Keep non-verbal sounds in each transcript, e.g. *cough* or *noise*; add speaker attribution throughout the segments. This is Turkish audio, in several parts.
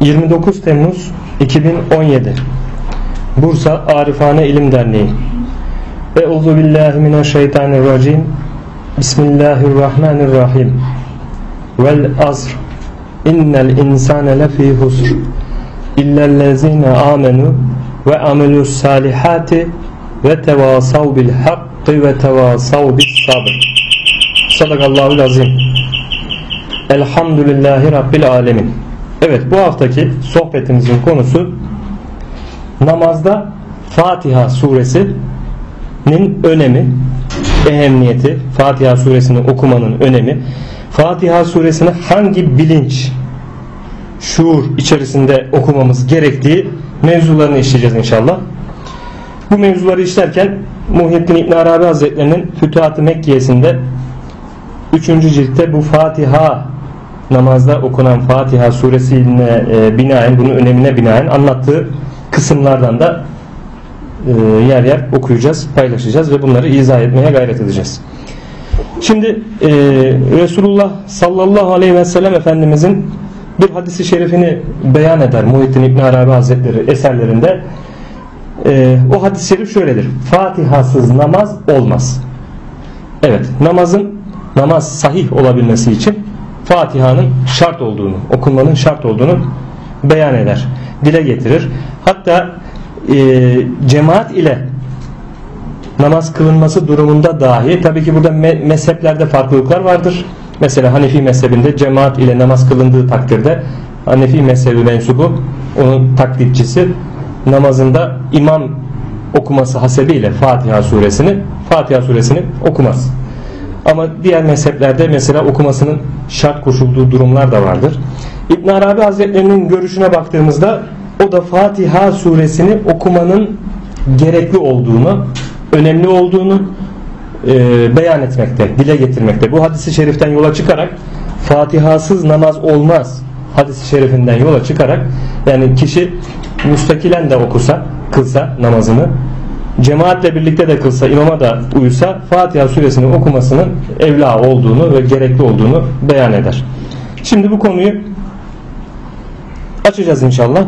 Speaker 1: 29 Temmuz 2017 Bursa Arifane İlim Derneği. Euzu billahi mineşşeytanirracim. Bismillahirrahmanirrahim. Vel azr innel insane lefî husr. İllellezine amenu ve amelus salihati ve tevasav bil hakkı ve tevasav bis sabr. Sadakallahu azim. Elhamdülillahi Rabbil alemin Evet bu haftaki sohbetimizin konusu namazda Fatiha suresinin önemi, ehemmiyeti, Fatiha suresini okumanın önemi, Fatiha suresini hangi bilinç, şuur içerisinde okumamız gerektiği mevzularını işleyeceğiz inşallah. Bu mevzuları işlerken Muhyiddin İbn Arabi Hazretlerinin Fütuhat-ı Mekkiye'sinde 3. ciltte bu Fatiha namazda okunan Fatiha suresine e, binaen bunun önemine binaen anlattığı kısımlardan da e, yer yer okuyacağız, paylaşacağız ve bunları izah etmeye gayret edeceğiz. Şimdi e, Resulullah sallallahu aleyhi ve sellem Efendimizin bir hadisi şerifini beyan eder Muhittin İbn Arabi Hazretleri eserlerinde. E, o hadis-i şerif şöyledir. Fatihasız namaz olmaz. Evet namazın namaz sahih olabilmesi için Fatiha'nın şart olduğunu, okunmanın şart olduğunu beyan eder, dile getirir. Hatta e, cemaat ile namaz kılınması durumunda dahi tabii ki burada me mezheplerde farklılıklar vardır. Mesela Hanefi mezhebinde cemaat ile namaz kılındığı takdirde Hanefi mezhebi mensubu onun taklitçisi namazında imam okuması hasebiyle Fatiha suresini Fatiha suresini okumaz. Ama diğer mezheplerde mesela okumasının şart koşulduğu durumlar da vardır. İbn Arabi Hazretlerinin görüşüne baktığımızda o da Fatiha suresini okumanın gerekli olduğunu, önemli olduğunu e, beyan etmekte, dile getirmekte. Bu hadisi şeriften yola çıkarak Fatihasız namaz olmaz hadisi şerifinden yola çıkarak yani kişi müstakilen de okusa, kılsa namazını cemaatle birlikte de kılsa, imama da uysa Fatiha suresini okumasının evla olduğunu ve gerekli olduğunu beyan eder. Şimdi bu konuyu açacağız inşallah.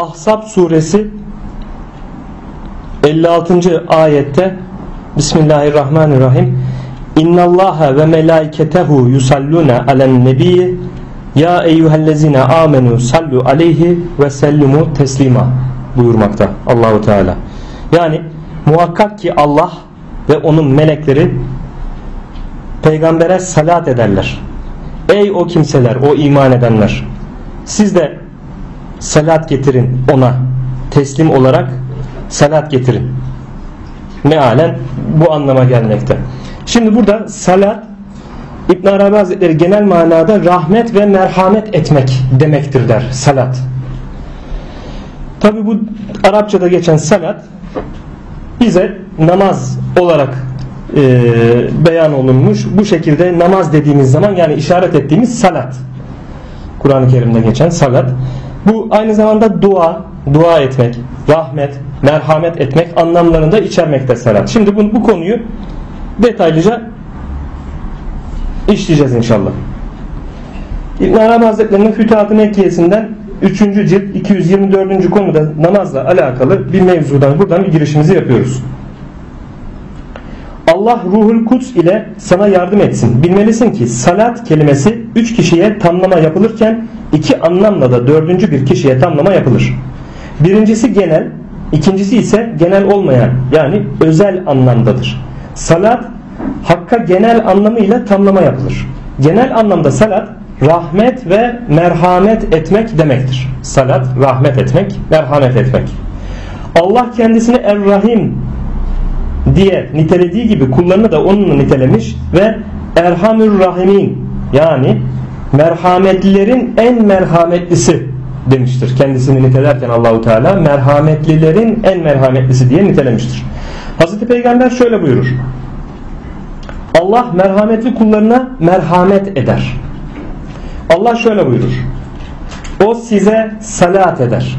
Speaker 1: Ahzab suresi 56. ayette Bismillahirrahmanirrahim İnnallaha ve melaiketehu yusalluna alen nebiyye ya eyyühellezine amenu sallu aleyhi ve sellimu teslima buyurmakta Allahu Teala. Yani muhakkak ki Allah ve onun melekleri peygambere salat ederler. Ey o kimseler, o iman edenler. Siz de salat getirin ona teslim olarak salat getirin. Mealen bu anlama gelmekte. Şimdi burada salat İbn Arabi Hazretleri genel manada rahmet ve merhamet etmek demektir der salat. Tabi bu Arapçada geçen salat bize namaz olarak e, beyan olunmuş. Bu şekilde namaz dediğimiz zaman yani işaret ettiğimiz salat. Kur'an-ı Kerim'de geçen salat. Bu aynı zamanda dua, dua etmek, rahmet, merhamet etmek anlamlarında içermekte salat. Şimdi bu, bu konuyu detaylıca işleyeceğiz inşallah. İbn Arabi Hazretleri'nin Fütuhat-ı Mekkiyesi'nden 3. cilt 224. konuda namazla alakalı bir mevzudan buradan bir girişimizi yapıyoruz. Allah ruhul kuts ile sana yardım etsin. Bilmelisin ki salat kelimesi üç kişiye tamlama yapılırken iki anlamla da dördüncü bir kişiye tamlama yapılır. Birincisi genel, ikincisi ise genel olmayan yani özel anlamdadır. Salat hakka genel anlamıyla tamlama yapılır. Genel anlamda salat rahmet ve merhamet etmek demektir. Salat, rahmet etmek, merhamet etmek. Allah kendisini Er-Rahim diye nitelediği gibi kullarını da onunla nitelemiş ve Erhamür Rahimin yani merhametlilerin en merhametlisi demiştir. Kendisini nitelerken Allahu Teala merhametlilerin en merhametlisi diye nitelemiştir. Hazreti Peygamber şöyle buyurur. Allah merhametli kullarına merhamet eder. Allah şöyle buyurur. O size salat eder.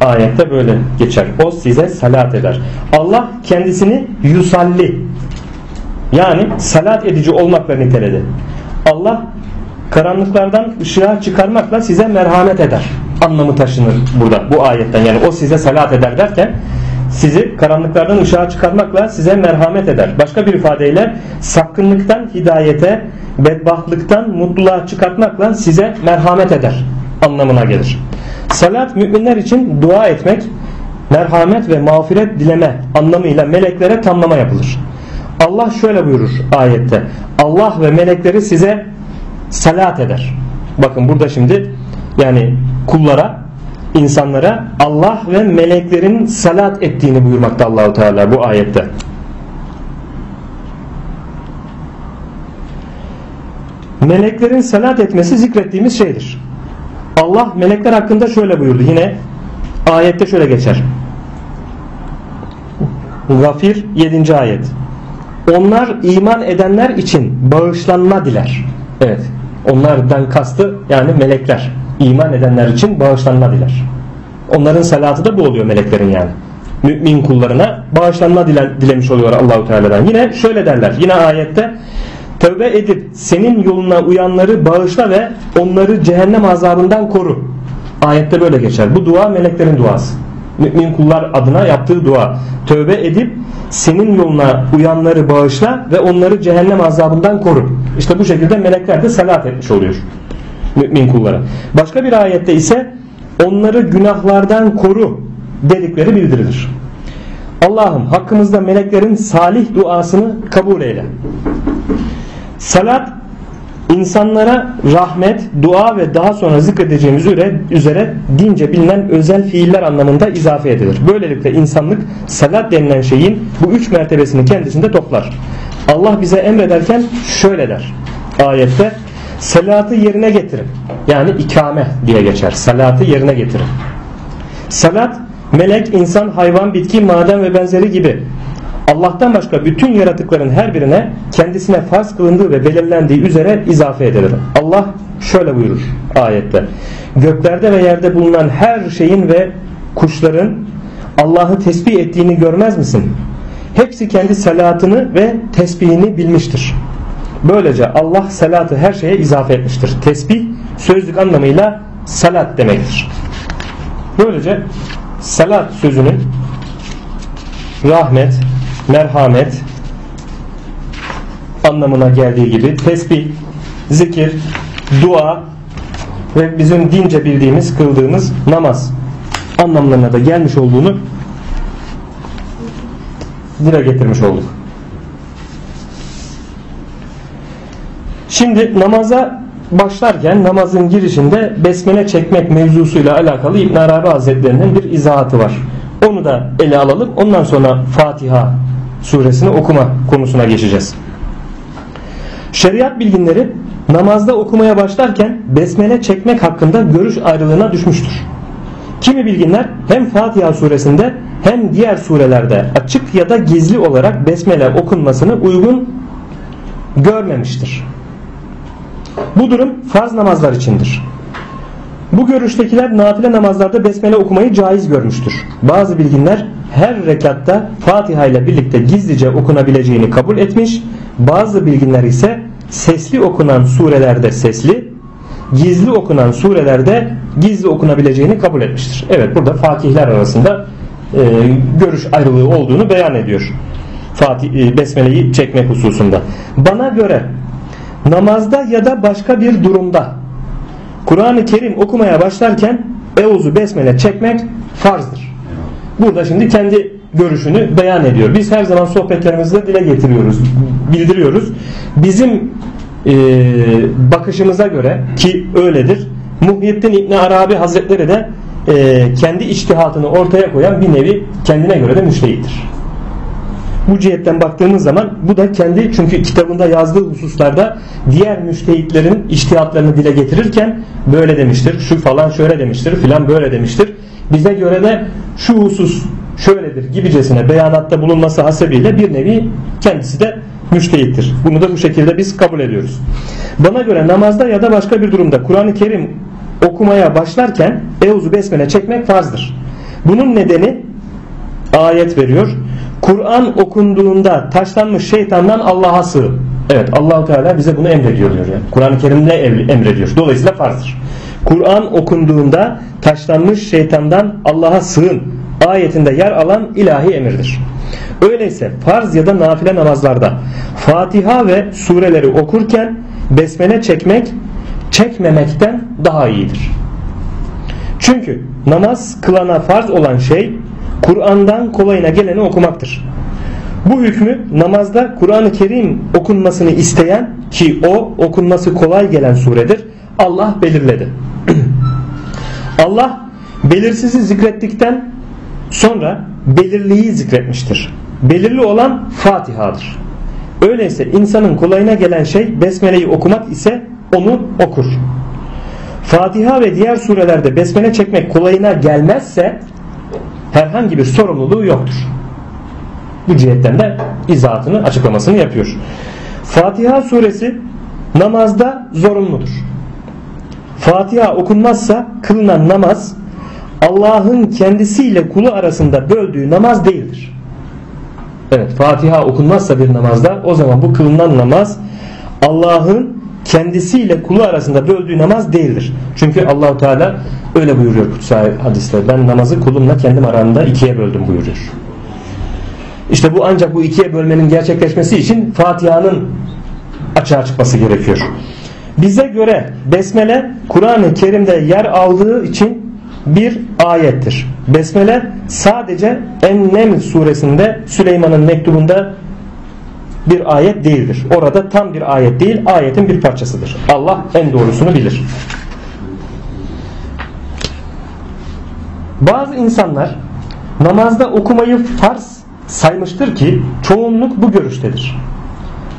Speaker 1: Ayette böyle geçer. O size salat eder. Allah kendisini yusalli yani salat edici olmakla niteledi. Allah karanlıklardan ışığa çıkarmakla size merhamet eder anlamı taşınır burada bu ayetten yani o size salat eder derken sizi karanlıklardan ışığa çıkarmakla size merhamet eder. Başka bir ifadeyle sapkınlıktan hidayete, bedbahtlıktan mutluluğa çıkartmakla size merhamet eder anlamına gelir. Salat müminler için dua etmek, merhamet ve mağfiret dileme anlamıyla meleklere tamlama yapılır. Allah şöyle buyurur ayette. Allah ve melekleri size salat eder. Bakın burada şimdi yani kullara insanlara Allah ve meleklerin salat ettiğini buyurmakta Allahu Teala bu ayette. Meleklerin salat etmesi zikrettiğimiz şeydir. Allah melekler hakkında şöyle buyurdu. Yine ayette şöyle geçer. Gafir 7. ayet. Onlar iman edenler için bağışlanma diler. Evet. Onlardan kastı yani melekler. İman edenler için bağışlanma diler. Onların salatı da bu oluyor meleklerin yani. Mümin kullarına bağışlanma dile, dilemiş oluyor Allahu Teala'dan. Yine şöyle derler. Yine ayette Tövbe edip senin yoluna uyanları bağışla ve onları cehennem azabından koru. Ayette böyle geçer. Bu dua meleklerin duası. Mümin kullar adına yaptığı dua. Tövbe edip senin yoluna uyanları bağışla ve onları cehennem azabından koru. İşte bu şekilde melekler de salat etmiş oluyor. Mümin kullara. Başka bir ayette ise onları günahlardan koru dedikleri bildirilir. Allah'ım hakkımızda meleklerin salih duasını kabul eyle. Salat insanlara rahmet, dua ve daha sonra zikredeceğimiz üzere, üzere dince bilinen özel fiiller anlamında izafe edilir. Böylelikle insanlık salat denilen şeyin bu üç mertebesini kendisinde toplar. Allah bize emrederken şöyle der ayette salatı yerine getirin. Yani ikame diye geçer. Salatı yerine getirin. Salat melek, insan, hayvan, bitki, maden ve benzeri gibi Allah'tan başka bütün yaratıkların her birine kendisine farz kılındığı ve belirlendiği üzere izafe edilir. Allah şöyle buyurur ayette. Göklerde ve yerde bulunan her şeyin ve kuşların Allah'ı tesbih ettiğini görmez misin? Hepsi kendi salatını ve tesbihini bilmiştir. Böylece Allah salatı her şeye izafe etmiştir. Tesbih sözlük anlamıyla salat demektir. Böylece salat sözünün rahmet, merhamet anlamına geldiği gibi tesbih, zikir, dua ve bizim dince bildiğimiz, kıldığımız namaz anlamlarına da gelmiş olduğunu dile getirmiş olduk. Şimdi namaza başlarken namazın girişinde besmele çekmek mevzusuyla alakalı İbn Arabi Hazretlerinin bir izahatı var. Onu da ele alalım. Ondan sonra Fatiha suresini okuma konusuna geçeceğiz. Şeriat bilginleri namazda okumaya başlarken besmele çekmek hakkında görüş ayrılığına düşmüştür. Kimi bilginler hem Fatiha suresinde hem diğer surelerde açık ya da gizli olarak besmele okunmasını uygun görmemiştir. Bu durum farz namazlar içindir. Bu görüştekiler nafile namazlarda besmele okumayı caiz görmüştür. Bazı bilginler her rekatta Fatiha ile birlikte gizlice okunabileceğini kabul etmiş. Bazı bilginler ise sesli okunan surelerde sesli, gizli okunan surelerde gizli okunabileceğini kabul etmiştir. Evet burada fakihler arasında e, görüş ayrılığı olduğunu beyan ediyor. Fatih e, besmeleyi çekmek hususunda. Bana göre namazda ya da başka bir durumda Kur'an-ı Kerim okumaya başlarken Euzu Besmele çekmek farzdır. Burada şimdi kendi görüşünü beyan ediyor. Biz her zaman sohbetlerimizde dile getiriyoruz, bildiriyoruz. Bizim e, bakışımıza göre ki öyledir. Muhyiddin İbni Arabi Hazretleri de e, kendi içtihatını ortaya koyan bir nevi kendine göre de müştehittir. Bu cihetten baktığımız zaman bu da kendi çünkü kitabında yazdığı hususlarda diğer müştehitlerin iştihatlarını dile getirirken böyle demiştir, şu falan şöyle demiştir, filan böyle demiştir. Bize göre de şu husus şöyledir gibicesine beyanatta bulunması hasebiyle bir nevi kendisi de müştehittir. Bunu da bu şekilde biz kabul ediyoruz. Bana göre namazda ya da başka bir durumda Kur'an-ı Kerim okumaya başlarken Euzu Besmele çekmek farzdır. Bunun nedeni ayet veriyor. Kur'an okunduğunda taşlanmış şeytandan Allah'a sığın. Evet Allahu Teala bize bunu emrediyor diyor yani. Kur'an-ı Kerim'de emrediyor. Dolayısıyla farzdır. Kur'an okunduğunda taşlanmış şeytandan Allah'a sığın ayetinde yer alan ilahi emirdir. Öyleyse farz ya da nafile namazlarda Fatiha ve sureleri okurken besmele çekmek çekmemekten daha iyidir. Çünkü namaz kılana farz olan şey Kur'an'dan kolayına geleni okumaktır. Bu hükmü namazda Kur'an-ı Kerim okunmasını isteyen ki o okunması kolay gelen suredir Allah belirledi. *clears throat* Allah belirsizi zikrettikten sonra belirliyi zikretmiştir. Belirli olan Fatiha'dır. Öyleyse insanın kolayına gelen şey Besmele'yi okumak ise onu okur. Fatiha ve diğer surelerde besmele çekmek kolayına gelmezse herhangi bir sorumluluğu yoktur. Bu cihetten de izahatını açıklamasını yapıyor. Fatiha suresi namazda zorunludur. Fatiha okunmazsa kılınan namaz Allah'ın kendisiyle kulu arasında böldüğü namaz değildir. Evet Fatiha okunmazsa bir namazda o zaman bu kılınan namaz Allah'ın kendisiyle kulu arasında böldüğü namaz değildir. Çünkü Allahu Teala öyle buyuruyor kutsal hadiste. Ben namazı kulumla kendim aramda ikiye böldüm buyuruyor. İşte bu ancak bu ikiye bölmenin gerçekleşmesi için Fatiha'nın açığa çıkması gerekiyor. Bize göre Besmele Kur'an-ı Kerim'de yer aldığı için bir ayettir. Besmele sadece En-Neml suresinde Süleyman'ın mektubunda bir ayet değildir. Orada tam bir ayet değil, ayetin bir parçasıdır. Allah en doğrusunu bilir. Bazı insanlar namazda okumayı farz saymıştır ki çoğunluk bu görüştedir.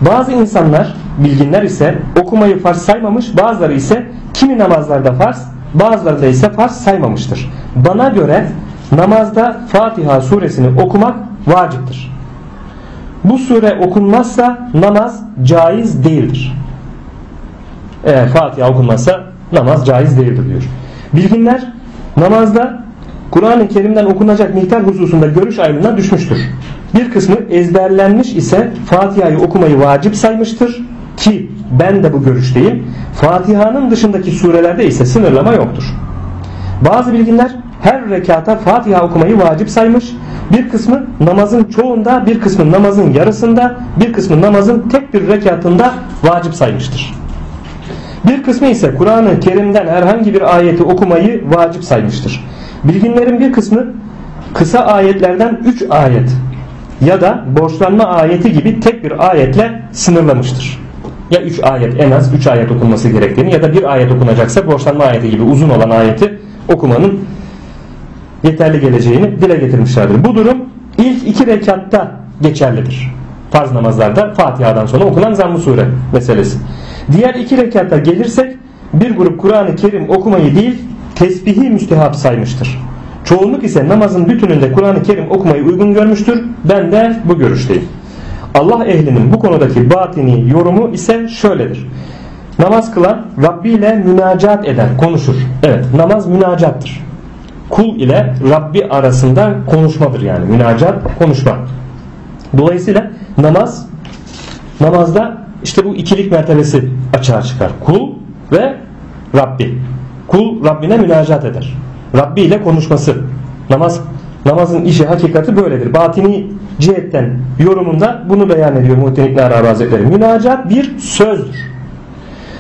Speaker 1: Bazı insanlar, bilginler ise okumayı farz saymamış, bazıları ise kimi namazlarda farz, bazıları da ise farz saymamıştır. Bana göre namazda Fatiha suresini okumak vaciptir. Bu sure okunmazsa namaz caiz değildir. Eğer Fatiha okunmazsa namaz caiz değildir diyor. Bilginler namazda Kur'an-ı Kerim'den okunacak miktar hususunda görüş ayrılığına düşmüştür. Bir kısmı ezberlenmiş ise Fatiha'yı okumayı vacip saymıştır ki ben de bu görüşteyim. Fatiha'nın dışındaki surelerde ise sınırlama yoktur. Bazı bilginler her rekata Fatiha okumayı vacip saymış. Bir kısmı namazın çoğunda, bir kısmı namazın yarısında, bir kısmı namazın tek bir rekatında vacip saymıştır. Bir kısmı ise Kur'an-ı Kerim'den herhangi bir ayeti okumayı vacip saymıştır. Bilginlerin bir kısmı kısa ayetlerden 3 ayet ya da borçlanma ayeti gibi tek bir ayetle sınırlamıştır. Ya 3 ayet en az 3 ayet okunması gerektiğini ya da bir ayet okunacaksa borçlanma ayeti gibi uzun olan ayeti okumanın yeterli geleceğini dile getirmişlerdir. Bu durum ilk iki rekatta geçerlidir. Farz namazlarda Fatiha'dan sonra okunan zamm sure meselesi. Diğer iki rekatta gelirsek bir grup Kur'an-ı Kerim okumayı değil tesbihi müstehap saymıştır. Çoğunluk ise namazın bütününde Kur'an-ı Kerim okumayı uygun görmüştür. Ben de bu görüşteyim. Allah ehlinin bu konudaki batini yorumu ise şöyledir. Namaz kılan Rabbi ile münacat eder, konuşur. Evet, namaz münacattır. Kul ile Rabbi arasında konuşmadır yani. Münacat, konuşma. Dolayısıyla namaz namazda işte bu ikilik mertebesi açığa çıkar. Kul ve Rabbi. Kul Rabbine münacat eder. Rabbi ile konuşması. Namaz namazın işi hakikati böyledir. Batini cihetten yorumunda bunu beyan ediyor Muhittin İbn Arabi Hazretleri. Münacat bir sözdür.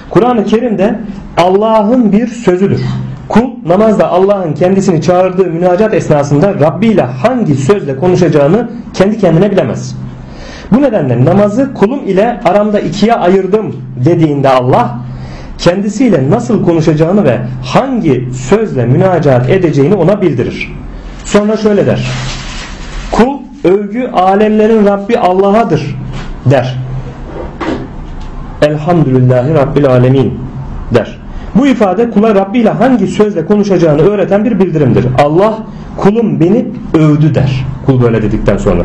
Speaker 1: Kur'an-ı Kerim'de Allah'ın bir sözüdür. Kul namazda Allah'ın kendisini çağırdığı münacat esnasında Rabbi ile hangi sözle konuşacağını kendi kendine bilemez. Bu nedenle namazı kulum ile aramda ikiye ayırdım dediğinde Allah kendisiyle nasıl konuşacağını ve hangi sözle münacat edeceğini ona bildirir. Sonra şöyle der. Kul övgü alemlerin Rabbi Allah'adır der. Elhamdülillahi Rabbil Alemin der. Bu ifade kula Rabbi ile hangi sözle konuşacağını öğreten bir bildirimdir. Allah kulum beni övdü der. Kul böyle dedikten sonra.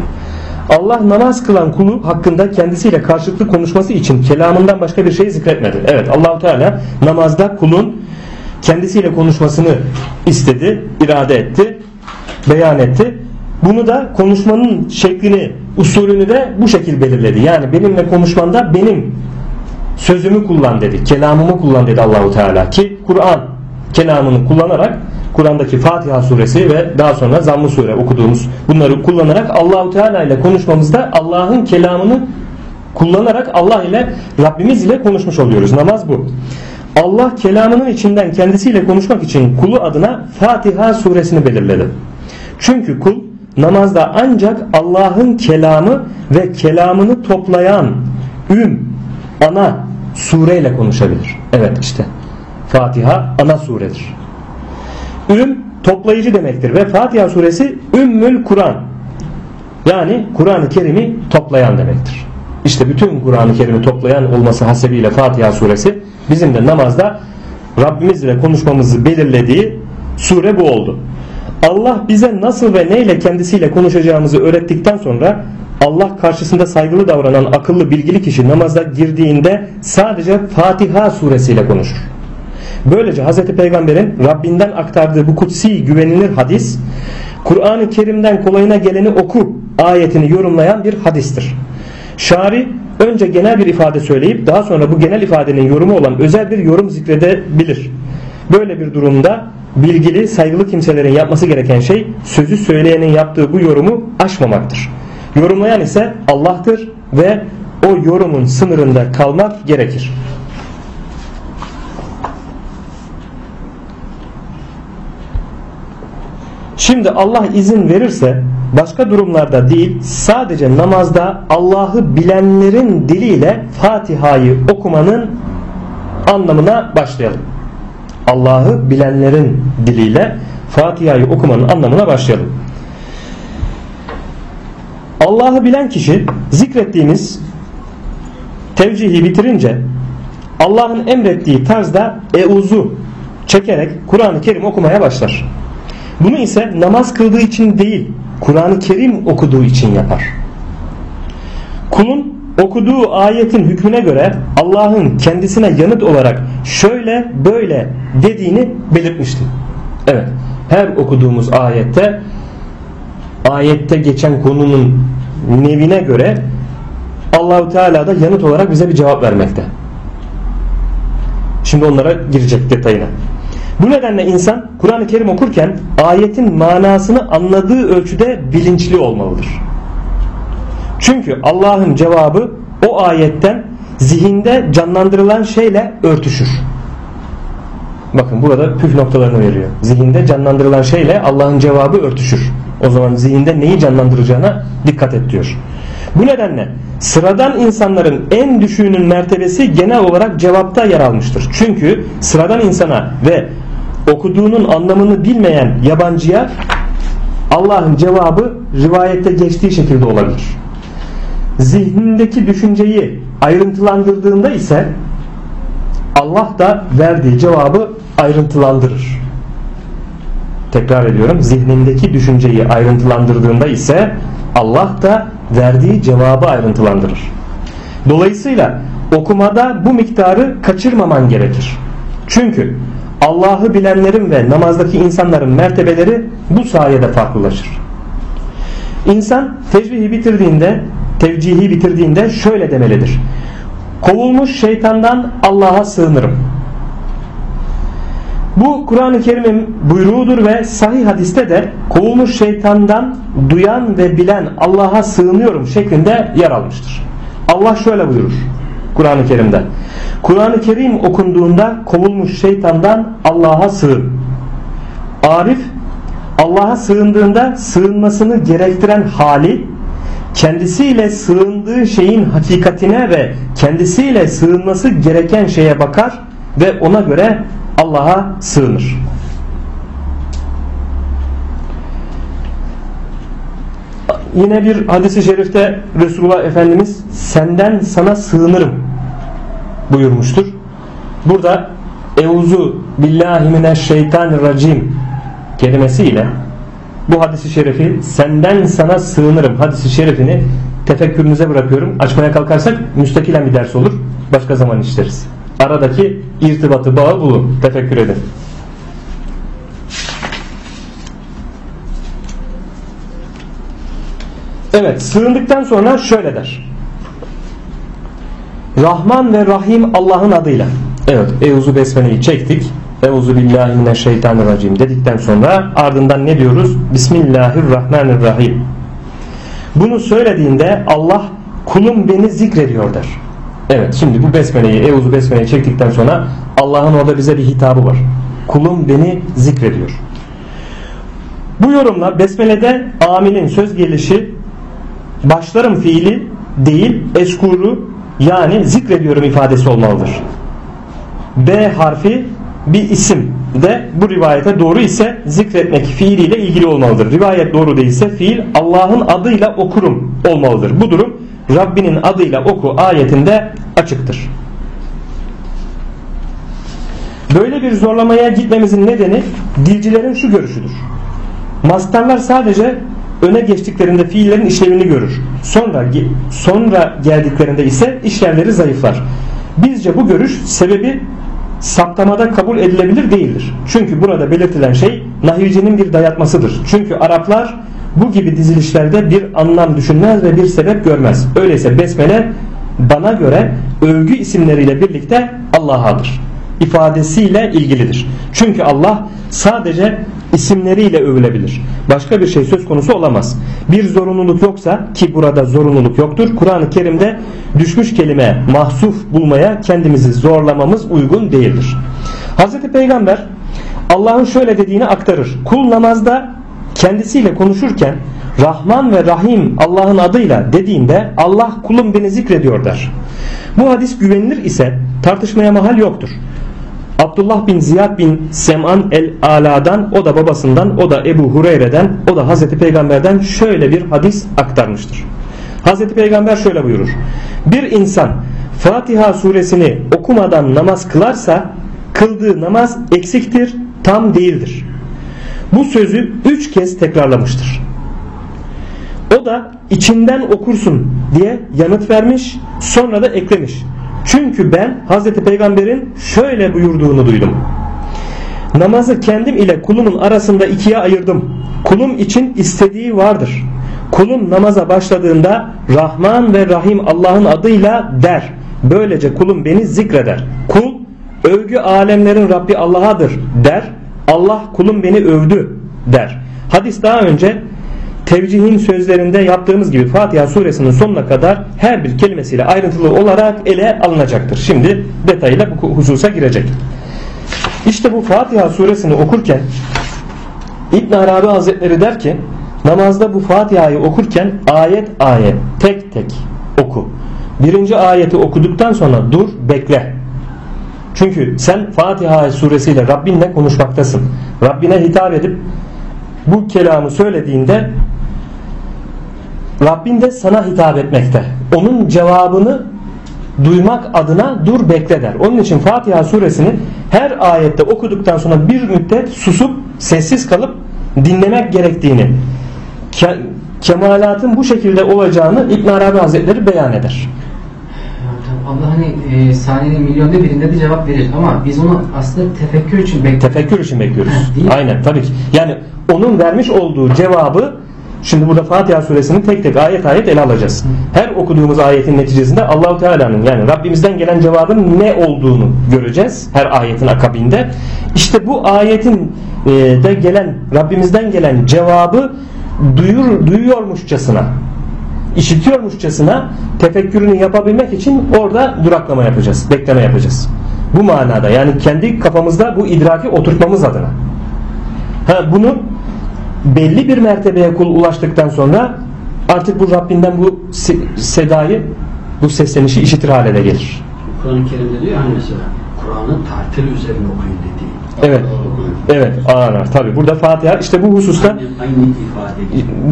Speaker 1: Allah namaz kılan kulu hakkında kendisiyle karşılıklı konuşması için kelamından başka bir şey zikretmedi. Evet Allahu Teala namazda kulun kendisiyle konuşmasını istedi, irade etti, beyan etti. Bunu da konuşmanın şeklini usulünü de bu şekil belirledi. Yani benimle konuşmanda benim sözümü kullan dedi. Kelamımı kullan dedi Allahu Teala ki Kur'an kelamını kullanarak Kur'an'daki Fatiha suresi ve daha sonra Zamm-ı sure okuduğumuz bunları kullanarak Allahu Teala ile konuşmamızda Allah'ın kelamını kullanarak Allah ile Rabbimiz ile konuşmuş oluyoruz. Namaz bu. Allah kelamının içinden kendisiyle konuşmak için kulu adına Fatiha suresini belirledi. Çünkü kul namazda ancak Allah'ın kelamı ve kelamını toplayan üm, ana sureyle konuşabilir. Evet işte Fatiha ana suredir. Üm toplayıcı demektir ve Fatiha suresi Ümmül Kur'an yani Kur'an-ı Kerim'i toplayan demektir. İşte bütün Kur'an-ı Kerim'i toplayan olması hasebiyle Fatiha suresi bizim de namazda Rabbimiz ile konuşmamızı belirlediği sure bu oldu. Allah bize nasıl ve neyle kendisiyle konuşacağımızı öğrettikten sonra Allah karşısında saygılı davranan akıllı bilgili kişi namaza girdiğinde sadece Fatiha suresiyle konuşur. Böylece Hz. Peygamber'in Rabbinden aktardığı bu kutsi güvenilir hadis Kur'an-ı Kerim'den kolayına geleni oku ayetini yorumlayan bir hadistir. Şari önce genel bir ifade söyleyip daha sonra bu genel ifadenin yorumu olan özel bir yorum zikredebilir. Böyle bir durumda bilgili, saygılı kimselerin yapması gereken şey sözü söyleyenin yaptığı bu yorumu aşmamaktır. Yorumlayan ise Allah'tır ve o yorumun sınırında kalmak gerekir. Şimdi Allah izin verirse başka durumlarda değil sadece namazda Allah'ı bilenlerin diliyle Fatiha'yı okumanın anlamına başlayalım. Allah'ı bilenlerin diliyle Fatiha'yı okumanın anlamına başlayalım. Allah'ı bilen kişi zikrettiğimiz tevcihi bitirince Allah'ın emrettiği tarzda euzu çekerek Kur'an-ı Kerim okumaya başlar. Bunu ise namaz kıldığı için değil, Kur'an-ı Kerim okuduğu için yapar. Kulun okuduğu ayetin hükmüne göre Allah'ın kendisine yanıt olarak şöyle böyle dediğini belirtmişti. Evet, her okuduğumuz ayette ayette geçen konunun nevine göre Allahu Teala da yanıt olarak bize bir cevap vermekte. Şimdi onlara girecek detayına. Bu nedenle insan Kur'an-ı Kerim okurken ayetin manasını anladığı ölçüde bilinçli olmalıdır. Çünkü Allah'ın cevabı o ayetten zihinde canlandırılan şeyle örtüşür. Bakın burada püf noktalarını veriyor. Zihinde canlandırılan şeyle Allah'ın cevabı örtüşür. O zaman zihinde neyi canlandıracağına dikkat et diyor. Bu nedenle sıradan insanların en düşüğünün mertebesi genel olarak cevapta yer almıştır. Çünkü sıradan insana ve okuduğunun anlamını bilmeyen yabancıya Allah'ın cevabı rivayette geçtiği şekilde olabilir. Zihnindeki düşünceyi ayrıntılandırdığında ise Allah da verdiği cevabı ayrıntılandırır. Tekrar ediyorum. Zihnindeki düşünceyi ayrıntılandırdığında ise Allah da verdiği cevabı ayrıntılandırır. Dolayısıyla okumada bu miktarı kaçırmaman gerekir. Çünkü Allah'ı bilenlerin ve namazdaki insanların mertebeleri bu sayede farklılaşır. İnsan tecvihi bitirdiğinde, tevcihi bitirdiğinde şöyle demelidir. Kovulmuş şeytandan Allah'a sığınırım. Bu Kur'an-ı Kerim'in buyruğudur ve sahih hadiste de kovulmuş şeytandan duyan ve bilen Allah'a sığınıyorum şeklinde yer almıştır. Allah şöyle buyurur Kur'an-ı Kerim'de. Kur'an-ı Kerim okunduğunda kovulmuş şeytandan Allah'a sığın. Arif Allah'a sığındığında sığınmasını gerektiren hali kendisiyle sığındığı şeyin hakikatine ve kendisiyle sığınması gereken şeye bakar ve ona göre Allah'a sığınır. Yine bir hadisi şerifte Resulullah Efendimiz senden sana sığınırım buyurmuştur. Burada Euzu billahi mineşşeytanirracim kelimesiyle bu hadisi şerifi senden sana sığınırım hadisi şerifini tefekkürünüze bırakıyorum. Açmaya kalkarsak müstakilen bir ders olur. Başka zaman işleriz. Aradaki irtibatı bağı bulun. Tefekkür edin. Evet sığındıktan sonra şöyle der. Rahman ve Rahim Allah'ın adıyla. Evet Euzu Besmele'yi çektik. Euzu billahi mineşşeytanirracim dedikten sonra ardından ne diyoruz? Bismillahirrahmanirrahim. Bunu söylediğinde Allah kulum beni zikrediyor der. Evet şimdi bu besmeleyi Euzu besmeleyi çektikten sonra Allah'ın orada bize bir hitabı var. Kulum beni zikrediyor. Bu yorumla besmelede amilin söz gelişi başlarım fiili değil eskuru yani zikrediyorum ifadesi olmalıdır. B harfi bir isim de bu rivayete doğru ise zikretmek fiiliyle ilgili olmalıdır. Rivayet doğru değilse fiil Allah'ın adıyla okurum olmalıdır. Bu durum Rabbinin adıyla oku ayetinde açıktır. Böyle bir zorlamaya gitmemizin nedeni dilcilerin şu görüşüdür. Mastarlar sadece öne geçtiklerinde fiillerin işlevini görür. Sonra sonra geldiklerinde ise işlevleri zayıflar. Bizce bu görüş sebebi saptamada kabul edilebilir değildir. Çünkü burada belirtilen şey nahivcinin bir dayatmasıdır. Çünkü Araplar bu gibi dizilişlerde bir anlam düşünmez ve bir sebep görmez. Öyleyse besmele bana göre övgü isimleriyle birlikte Allah'adır ifadesiyle ilgilidir. Çünkü Allah sadece isimleriyle övülebilir. Başka bir şey söz konusu olamaz. Bir zorunluluk yoksa ki burada zorunluluk yoktur. Kur'an-ı Kerim'de düşmüş kelime mahsuf bulmaya kendimizi zorlamamız uygun değildir. Hz. Peygamber Allah'ın şöyle dediğini aktarır. Kul namazda kendisiyle konuşurken Rahman ve Rahim Allah'ın adıyla dediğinde Allah kulum beni zikrediyor der. Bu hadis güvenilir ise tartışmaya mahal yoktur. Abdullah bin Ziyad bin Sem'an el-Ala'dan o da babasından o da Ebu Hureyre'den o da Hazreti Peygamber'den şöyle bir hadis aktarmıştır. Hazreti Peygamber şöyle buyurur. Bir insan Fatiha suresini okumadan namaz kılarsa kıldığı namaz eksiktir, tam değildir. Bu sözü üç kez tekrarlamıştır. O da içinden okursun diye yanıt vermiş sonra da eklemiş. Çünkü ben Hazreti Peygamber'in şöyle buyurduğunu duydum. Namazı kendim ile kulumun arasında ikiye ayırdım. Kulum için istediği vardır. Kulum namaza başladığında Rahman ve Rahim Allah'ın adıyla der. Böylece kulum beni zikreder. Kul övgü alemlerin Rabbi Allah'adır der. Allah kulum beni övdü der. Hadis daha önce tevcihin sözlerinde yaptığımız gibi Fatiha suresinin sonuna kadar her bir kelimesiyle ayrıntılı olarak ele alınacaktır. Şimdi detayıyla bu hususa girecek. İşte bu Fatiha suresini okurken İbn Arabi Hazretleri der ki namazda bu Fatiha'yı okurken ayet ayet tek tek oku. Birinci ayeti okuduktan sonra dur bekle. Çünkü sen Fatiha suresiyle Rabbinle konuşmaktasın. Rabbine hitap edip bu kelamı söylediğinde Rabbin de sana hitap etmekte. Onun cevabını duymak adına dur bekle der. Onun için Fatiha suresini her ayette okuduktan sonra bir müddet susup sessiz kalıp dinlemek gerektiğini kemalatın bu şekilde olacağını İbn Arabi Hazretleri beyan eder.
Speaker 2: Allah hani e, saniyenin milyonda birinde de cevap verir ama biz onu aslında tefekkür için bekliyoruz.
Speaker 1: Tefekkür için bekliyoruz. Aynen tabii ki. Yani onun vermiş olduğu cevabı Şimdi burada Fatiha suresini tek tek ayet ayet ele alacağız. Her okuduğumuz ayetin neticesinde Allahu Teala'nın yani Rabbimizden gelen cevabın ne olduğunu göreceğiz her ayetin akabinde. İşte bu ayetin e, de gelen Rabbimizden gelen cevabı duyur, duyuyormuşçasına işitiyormuşçasına tefekkürünü yapabilmek için orada duraklama yapacağız, bekleme yapacağız. Bu manada yani kendi kafamızda bu idraki oturtmamız adına. Ha, bunu belli bir mertebeye kul ulaştıktan sonra artık bu Rabbinden bu sedayı bu seslenişi işitir hale de gelir.
Speaker 3: Kur'an-ı Kerim'de diyor hani mesela Kur'an'ı tartıl üzerine okuyun dediği.
Speaker 1: Evet. Evet ağlar tabi. Burada Fatiha işte bu hususta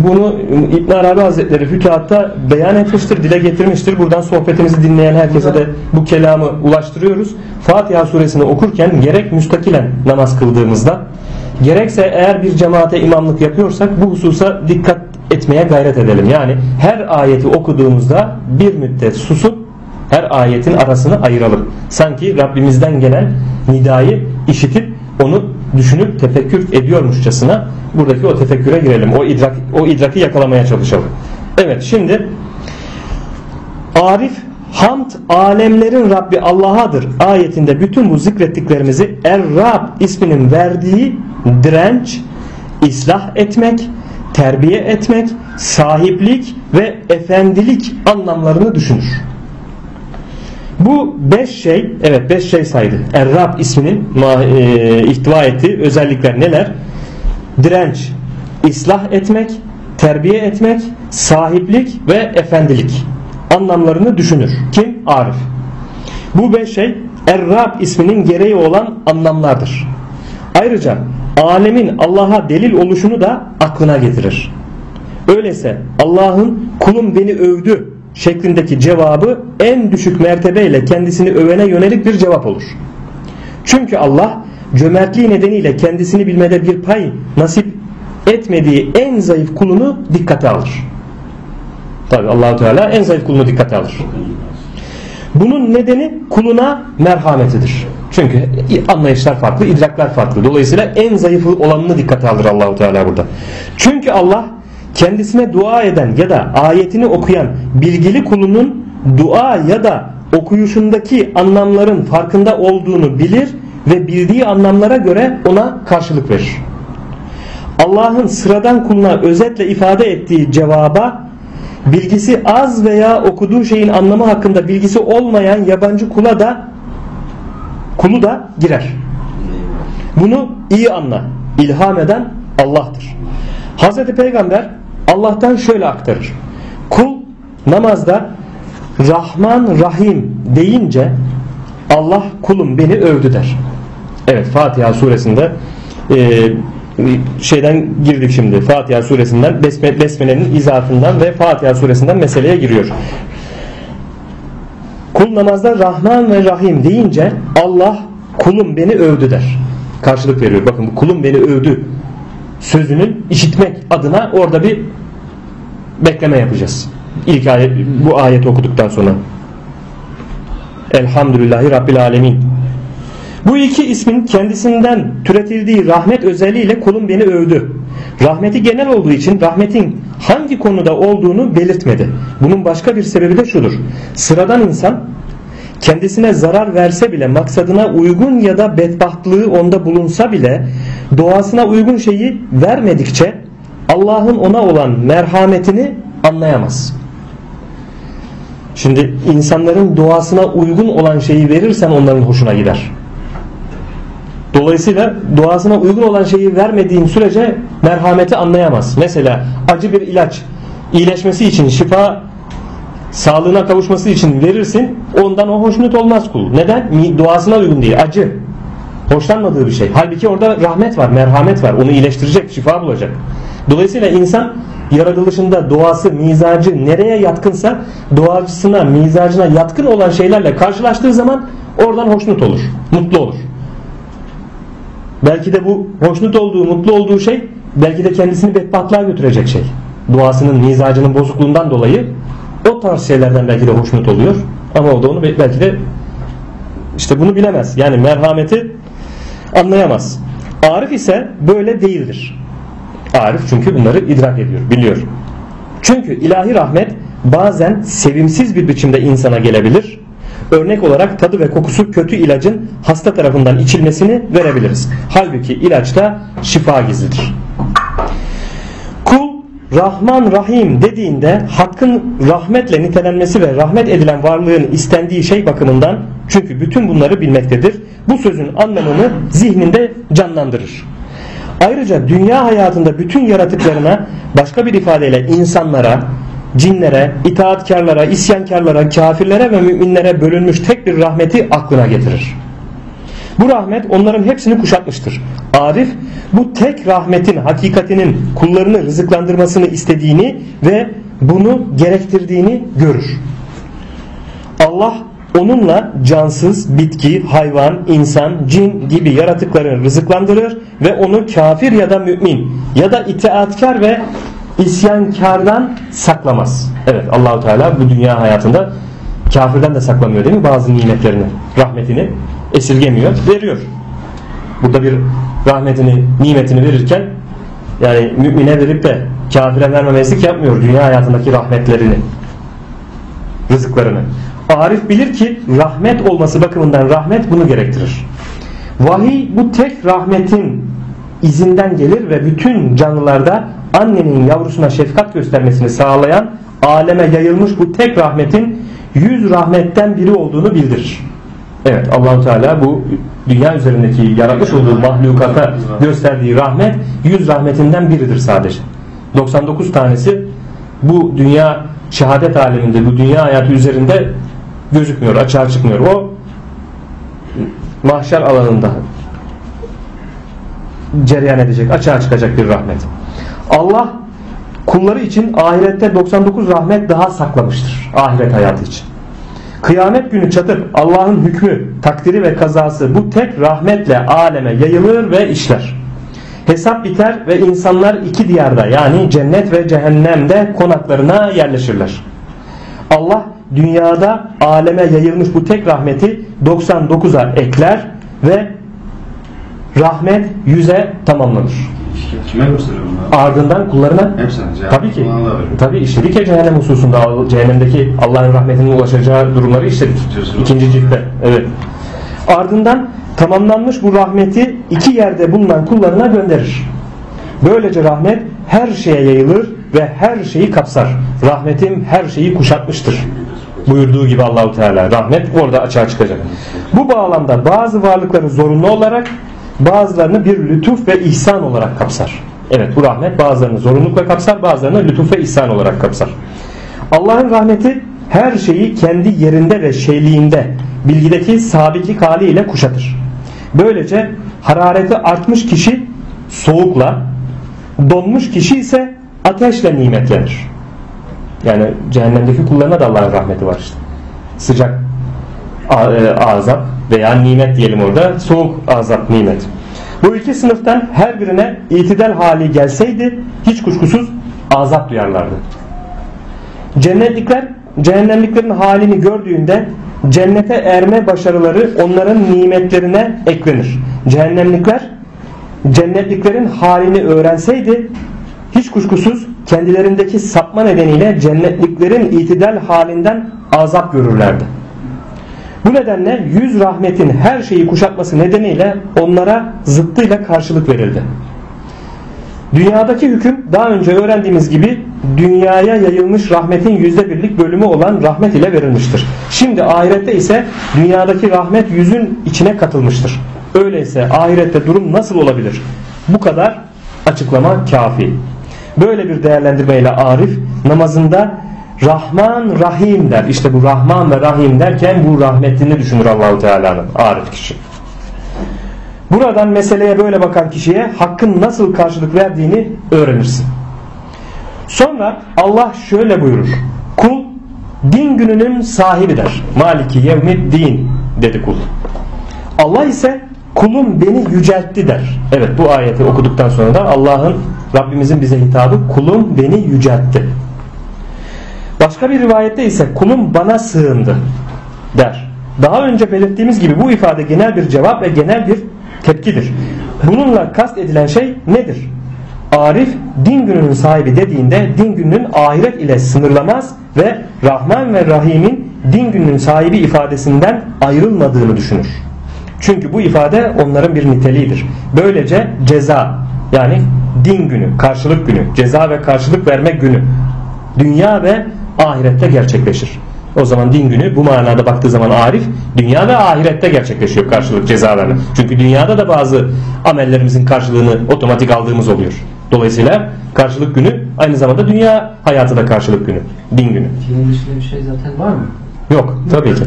Speaker 1: bunu İbn Arabi Hazretleri Fütuhat'ta beyan etmiştir, dile getirmiştir. Buradan sohbetimizi dinleyen herkese de bu kelamı ulaştırıyoruz. Fatiha suresini okurken gerek müstakilen namaz kıldığımızda Gerekse eğer bir cemaate imamlık yapıyorsak bu hususa dikkat etmeye gayret edelim. Yani her ayeti okuduğumuzda bir müddet susup her ayetin arasını ayıralım. Sanki Rabbimizden gelen nidayı işitip onu düşünüp tefekkür ediyormuşçasına buradaki o tefekküre girelim. O idrak o idraki yakalamaya çalışalım. Evet şimdi Arif hamd alemlerin Rabbi Allah'adır ayetinde bütün bu zikrettiklerimizi Er-Rab isminin verdiği direnç, islah etmek, terbiye etmek, sahiplik ve efendilik anlamlarını düşünür. Bu beş şey, evet beş şey saydı. Er-Rab isminin e, ihtiva ettiği özellikler neler? Direnç, islah etmek, terbiye etmek, sahiplik ve efendilik anlamlarını düşünür. Kim? Arif. Bu beş şey Er-Rab isminin gereği olan anlamlardır. Ayrıca alemin Allah'a delil oluşunu da aklına getirir. Öyleyse Allah'ın kulum beni övdü şeklindeki cevabı en düşük mertebeyle kendisini övene yönelik bir cevap olur. Çünkü Allah cömertliği nedeniyle kendisini bilmede bir pay nasip etmediği en zayıf kulunu dikkate alır. Tabi Allahu Teala en zayıf kulunu dikkate alır. Bunun nedeni kuluna merhametidir. Çünkü anlayışlar farklı, idraklar farklı. Dolayısıyla en zayıfı olanını dikkate alır Allahu Teala burada. Çünkü Allah kendisine dua eden ya da ayetini okuyan bilgili kulunun dua ya da okuyuşundaki anlamların farkında olduğunu bilir ve bildiği anlamlara göre ona karşılık verir. Allah'ın sıradan kuluna özetle ifade ettiği cevaba bilgisi az veya okuduğu şeyin anlamı hakkında bilgisi olmayan yabancı kula da kulu da girer. Bunu iyi anla. İlham eden Allah'tır. Hazreti Peygamber Allah'tan şöyle aktarır. Kul namazda Rahman Rahim deyince Allah kulum beni övdü der. Evet Fatiha suresinde e, şeyden girdik şimdi. Fatiha suresinden Besmele'nin izafından ve Fatiha suresinden meseleye giriyor. Kul namazda Rahman ve Rahim deyince Allah kulum beni övdü der. Karşılık veriyor. Bakın kulum beni övdü sözünün işitmek adına orada bir bekleme yapacağız. İlk ayet, bu ayeti okuduktan sonra. Elhamdülillahi Rabbil Alemin. Bu iki ismin kendisinden türetildiği rahmet özelliğiyle kulum beni övdü. Rahmeti genel olduğu için rahmetin hangi konuda olduğunu belirtmedi. Bunun başka bir sebebi de şudur. Sıradan insan kendisine zarar verse bile maksadına uygun ya da bedbahtlığı onda bulunsa bile doğasına uygun şeyi vermedikçe Allah'ın ona olan merhametini anlayamaz. Şimdi insanların doğasına uygun olan şeyi verirsen onların hoşuna gider. Dolayısıyla doğasına uygun olan şeyi vermediğin sürece merhameti anlayamaz. Mesela acı bir ilaç iyileşmesi için şifa sağlığına kavuşması için verirsin ondan o hoşnut olmaz kul. Neden? Doğasına uygun değil. Acı. Hoşlanmadığı bir şey. Halbuki orada rahmet var, merhamet var. Onu iyileştirecek, şifa bulacak. Dolayısıyla insan yaratılışında doğası, mizacı nereye yatkınsa doğacısına, mizacına yatkın olan şeylerle karşılaştığı zaman oradan hoşnut olur, mutlu olur. Belki de bu hoşnut olduğu, mutlu olduğu şey belki de kendisini bedbahtlığa götürecek şey. Duasının, mizacının bozukluğundan dolayı o tarz şeylerden belki de hoşnut oluyor. Ama o da onu belki de işte bunu bilemez. Yani merhameti anlayamaz. Arif ise böyle değildir. Arif çünkü bunları idrak ediyor, biliyor. Çünkü ilahi rahmet bazen sevimsiz bir biçimde insana gelebilir. Örnek olarak tadı ve kokusu kötü ilacın hasta tarafından içilmesini verebiliriz. Halbuki ilaçta şifa gizlidir. Rahman Rahim dediğinde hakkın rahmetle nitelenmesi ve rahmet edilen varlığın istendiği şey bakımından çünkü bütün bunları bilmektedir. Bu sözün anlamını zihninde canlandırır. Ayrıca dünya hayatında bütün yaratıklarına başka bir ifadeyle insanlara, cinlere, itaatkarlara, isyankarlara, kafirlere ve müminlere bölünmüş tek bir rahmeti aklına getirir. Bu rahmet onların hepsini kuşatmıştır. Arif bu tek rahmetin hakikatinin kullarını rızıklandırmasını istediğini ve bunu gerektirdiğini görür. Allah onunla cansız, bitki, hayvan, insan, cin gibi yaratıkları rızıklandırır ve onu kafir ya da mümin ya da itaatkar ve isyankardan saklamaz. Evet Allahu Teala bu dünya hayatında kafirden de saklamıyor değil mi bazı nimetlerini, rahmetini esirgemiyor, veriyor. Burada bir rahmetini, nimetini verirken yani mümine verip de Kafire vermemezlik yapmıyor dünya hayatındaki rahmetlerini. Rızıklarını. Arif bilir ki rahmet olması bakımından rahmet bunu gerektirir. Vahiy bu tek rahmetin izinden gelir ve bütün canlılarda annenin yavrusuna şefkat göstermesini sağlayan aleme yayılmış bu tek rahmetin yüz rahmetten biri olduğunu bildirir. Evet Allahu Teala bu dünya üzerindeki yaratmış olduğu mahlukata gösterdiği rahmet yüz rahmetinden biridir sadece. 99 tanesi bu dünya şehadet aleminde bu dünya hayatı üzerinde gözükmüyor, açığa çıkmıyor. O mahşer alanında cereyan edecek, açığa çıkacak bir rahmet. Allah kulları için ahirette 99 rahmet daha saklamıştır. Ahiret hayatı için. Kıyamet günü çatıp Allah'ın hükmü, takdiri ve kazası bu tek rahmetle aleme yayılır ve işler. Hesap biter ve insanlar iki diyarda yani cennet ve cehennemde konaklarına yerleşirler. Allah dünyada aleme yayılmış bu tek rahmeti 99'a ekler ve rahmet yüze tamamlanır.
Speaker 4: Kime gösteriyor bunları?
Speaker 1: Ardından kullarına
Speaker 4: Hepsine. cehennem
Speaker 1: Tabii ki.
Speaker 4: kullananlar var.
Speaker 1: Tabii işledik ya cehennem hususunda cehennemdeki Allah'ın rahmetinin ulaşacağı durumları işledik.
Speaker 4: Diyorsunuz.
Speaker 1: İkinci ciltte. Evet. Ardından tamamlanmış bu rahmeti iki yerde bulunan kullarına gönderir. Böylece rahmet her şeye yayılır ve her şeyi kapsar. Rahmetim her şeyi kuşatmıştır. Buyurduğu gibi Allahu Teala rahmet orada açığa çıkacak. Bu bağlamda bazı varlıkları zorunlu olarak bazılarını bir lütuf ve ihsan olarak kapsar. Evet bu rahmet bazılarını zorunlulukla kapsar bazılarını lütuf ve ihsan olarak kapsar. Allah'ın rahmeti her şeyi kendi yerinde ve şeyliğinde bilgideki sabitlik haliyle kuşatır. Böylece harareti artmış kişi soğukla donmuş kişi ise ateşle nimetlenir. Yani cehennemdeki kullarına da Allah'ın rahmeti var işte. Sıcak e, azap veya nimet diyelim orada soğuk azap nimet. Bu iki sınıftan her birine itidal hali gelseydi hiç kuşkusuz azap duyarlardı. Cennetlikler cehennemliklerin halini gördüğünde cennete erme başarıları onların nimetlerine eklenir. Cehennemlikler cennetliklerin halini öğrenseydi hiç kuşkusuz kendilerindeki sapma nedeniyle cennetliklerin itidal halinden azap görürlerdi. Bu nedenle yüz rahmetin her şeyi kuşatması nedeniyle onlara zıttıyla karşılık verildi. Dünyadaki hüküm daha önce öğrendiğimiz gibi dünyaya yayılmış rahmetin yüzde birlik bölümü olan rahmet ile verilmiştir. Şimdi ahirette ise dünyadaki rahmet yüzün içine katılmıştır. Öyleyse ahirette durum nasıl olabilir? Bu kadar açıklama kafi. Böyle bir değerlendirmeyle Arif namazında Rahman Rahim der. İşte bu Rahman ve Rahim derken bu rahmetini düşünür Allahu Teala'nın Arif kişi. Buradan meseleye böyle bakan kişiye hakkın nasıl karşılık verdiğini öğrenirsin. Sonra Allah şöyle buyurur. Kul din gününün sahibi der. Maliki yevmid din dedi kul. Allah ise kulum beni yüceltti der. Evet bu ayeti okuduktan sonra da Allah'ın Rabbimizin bize hitabı kulum beni yüceltti. Başka bir rivayette ise kulum bana sığındı der. Daha önce belirttiğimiz gibi bu ifade genel bir cevap ve genel bir tepkidir. Bununla kast edilen şey nedir? Arif din gününün sahibi dediğinde din gününün ahiret ile sınırlamaz ve Rahman ve Rahim'in din gününün sahibi ifadesinden ayrılmadığını düşünür. Çünkü bu ifade onların bir niteliğidir. Böylece ceza yani din günü, karşılık günü, ceza ve karşılık verme günü dünya ve ahirette gerçekleşir. O zaman din günü bu manada baktığı zaman arif dünya ve ahirette gerçekleşiyor karşılık cezalarını. Çünkü dünyada da bazı amellerimizin karşılığını otomatik aldığımız oluyor. Dolayısıyla karşılık günü aynı zamanda dünya hayatı da karşılık günü. Din günü.
Speaker 2: Dinin dışında bir şey zaten var mı?
Speaker 1: Yok tabii ki.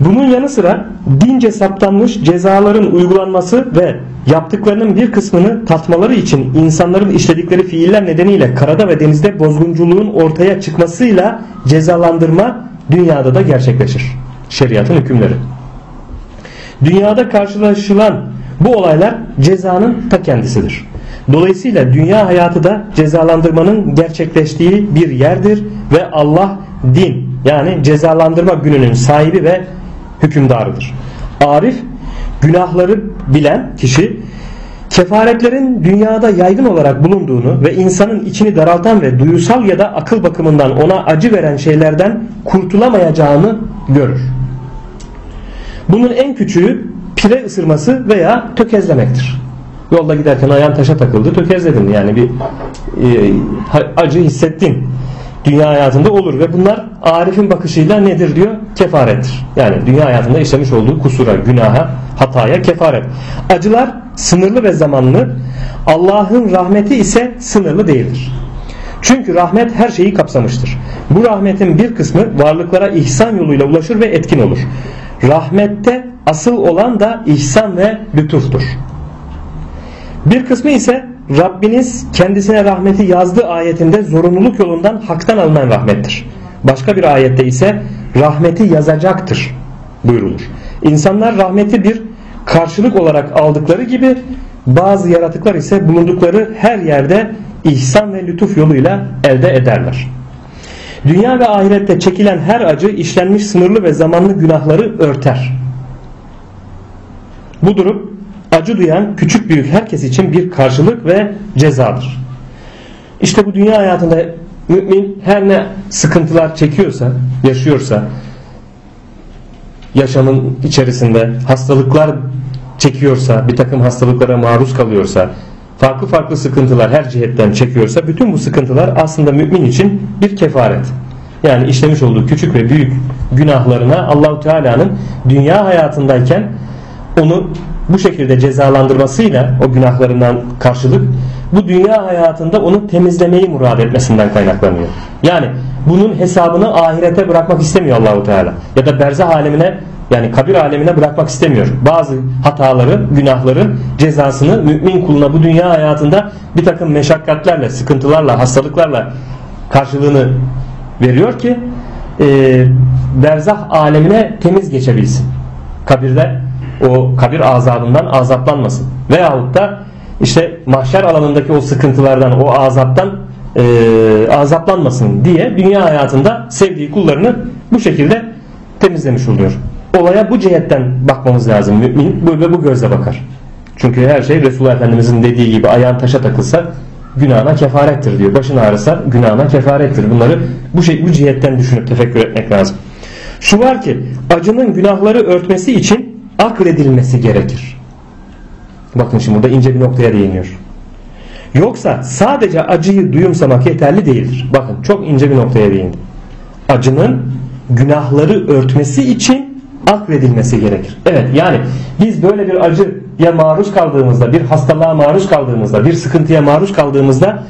Speaker 1: Bunun yanı sıra dince saptanmış cezaların uygulanması ve yaptıklarının bir kısmını tatmaları için insanların işledikleri fiiller nedeniyle karada ve denizde bozgunculuğun ortaya çıkmasıyla cezalandırma dünyada da gerçekleşir. Şeriatın hükümleri. Dünyada karşılaşılan bu olaylar cezanın ta kendisidir. Dolayısıyla dünya hayatı da cezalandırmanın gerçekleştiği bir yerdir ve Allah din yani cezalandırma gününün sahibi ve hükümdarıdır. Arif günahları bilen kişi kefaretlerin dünyada yaygın olarak bulunduğunu ve insanın içini daraltan ve duyusal ya da akıl bakımından ona acı veren şeylerden kurtulamayacağını görür. Bunun en küçüğü pire ısırması veya tökezlemektir. Yolda giderken ayağın taşa takıldı tökezledin yani bir e, acı hissettin. Dünya hayatında olur ve bunlar Arif'in bakışıyla nedir diyor? Kefarettir. Yani dünya hayatında işlemiş olduğu kusura, günaha, hataya kefaret. Acılar sınırlı ve zamanlı. Allah'ın rahmeti ise sınırlı değildir. Çünkü rahmet her şeyi kapsamıştır. Bu rahmetin bir kısmı varlıklara ihsan yoluyla ulaşır ve etkin olur. Rahmette asıl olan da ihsan ve lütuftur. Bir kısmı ise Rabbiniz kendisine rahmeti yazdığı ayetinde zorunluluk yolundan haktan alınan rahmettir. Başka bir ayette ise rahmeti yazacaktır buyrulur. İnsanlar rahmeti bir karşılık olarak aldıkları gibi bazı yaratıklar ise bulundukları her yerde ihsan ve lütuf yoluyla elde ederler. Dünya ve ahirette çekilen her acı işlenmiş sınırlı ve zamanlı günahları örter. Bu durum acı duyan küçük büyük herkes için bir karşılık ve cezadır. İşte bu dünya hayatında mümin her ne sıkıntılar çekiyorsa, yaşıyorsa, yaşamın içerisinde hastalıklar çekiyorsa, bir takım hastalıklara maruz kalıyorsa, farklı farklı sıkıntılar her cihetten çekiyorsa bütün bu sıkıntılar aslında mümin için bir kefaret. Yani işlemiş olduğu küçük ve büyük günahlarına Allahu Teala'nın dünya hayatındayken onu bu şekilde cezalandırmasıyla o günahlarından karşılık bu dünya hayatında onu temizlemeyi murad etmesinden kaynaklanıyor. Yani bunun hesabını ahirete bırakmak istemiyor Allahu Teala ya da berzah alemine yani kabir alemine bırakmak istemiyor. Bazı hataları, günahların cezasını mümin kuluna bu dünya hayatında bir takım meşakkatlerle, sıkıntılarla, hastalıklarla karşılığını veriyor ki e, berzah alemine temiz geçebilsin. Kabirde o kabir azabından azaplanmasın. Veyahut da işte mahşer alanındaki o sıkıntılardan, o azaptan e, azaplanmasın diye dünya hayatında sevdiği kullarını bu şekilde temizlemiş oluyor. Olaya bu cihetten bakmamız lazım. Mümin ve bu gözle bakar. Çünkü her şey Resulullah Efendimizin dediği gibi ayağın taşa takılsa günahına kefarettir diyor. Başın ağrısa günahına kefarettir. Bunları bu şey bu cihetten düşünüp tefekkür etmek lazım. Şu var ki acının günahları örtmesi için akledilmesi gerekir. Bakın şimdi burada ince bir noktaya değiniyor. Yoksa sadece acıyı duyumsamak yeterli değildir. Bakın çok ince bir noktaya değindi. Acının günahları örtmesi için akledilmesi gerekir. Evet yani biz böyle bir acıya maruz kaldığımızda, bir hastalığa maruz kaldığımızda, bir sıkıntıya maruz kaldığımızda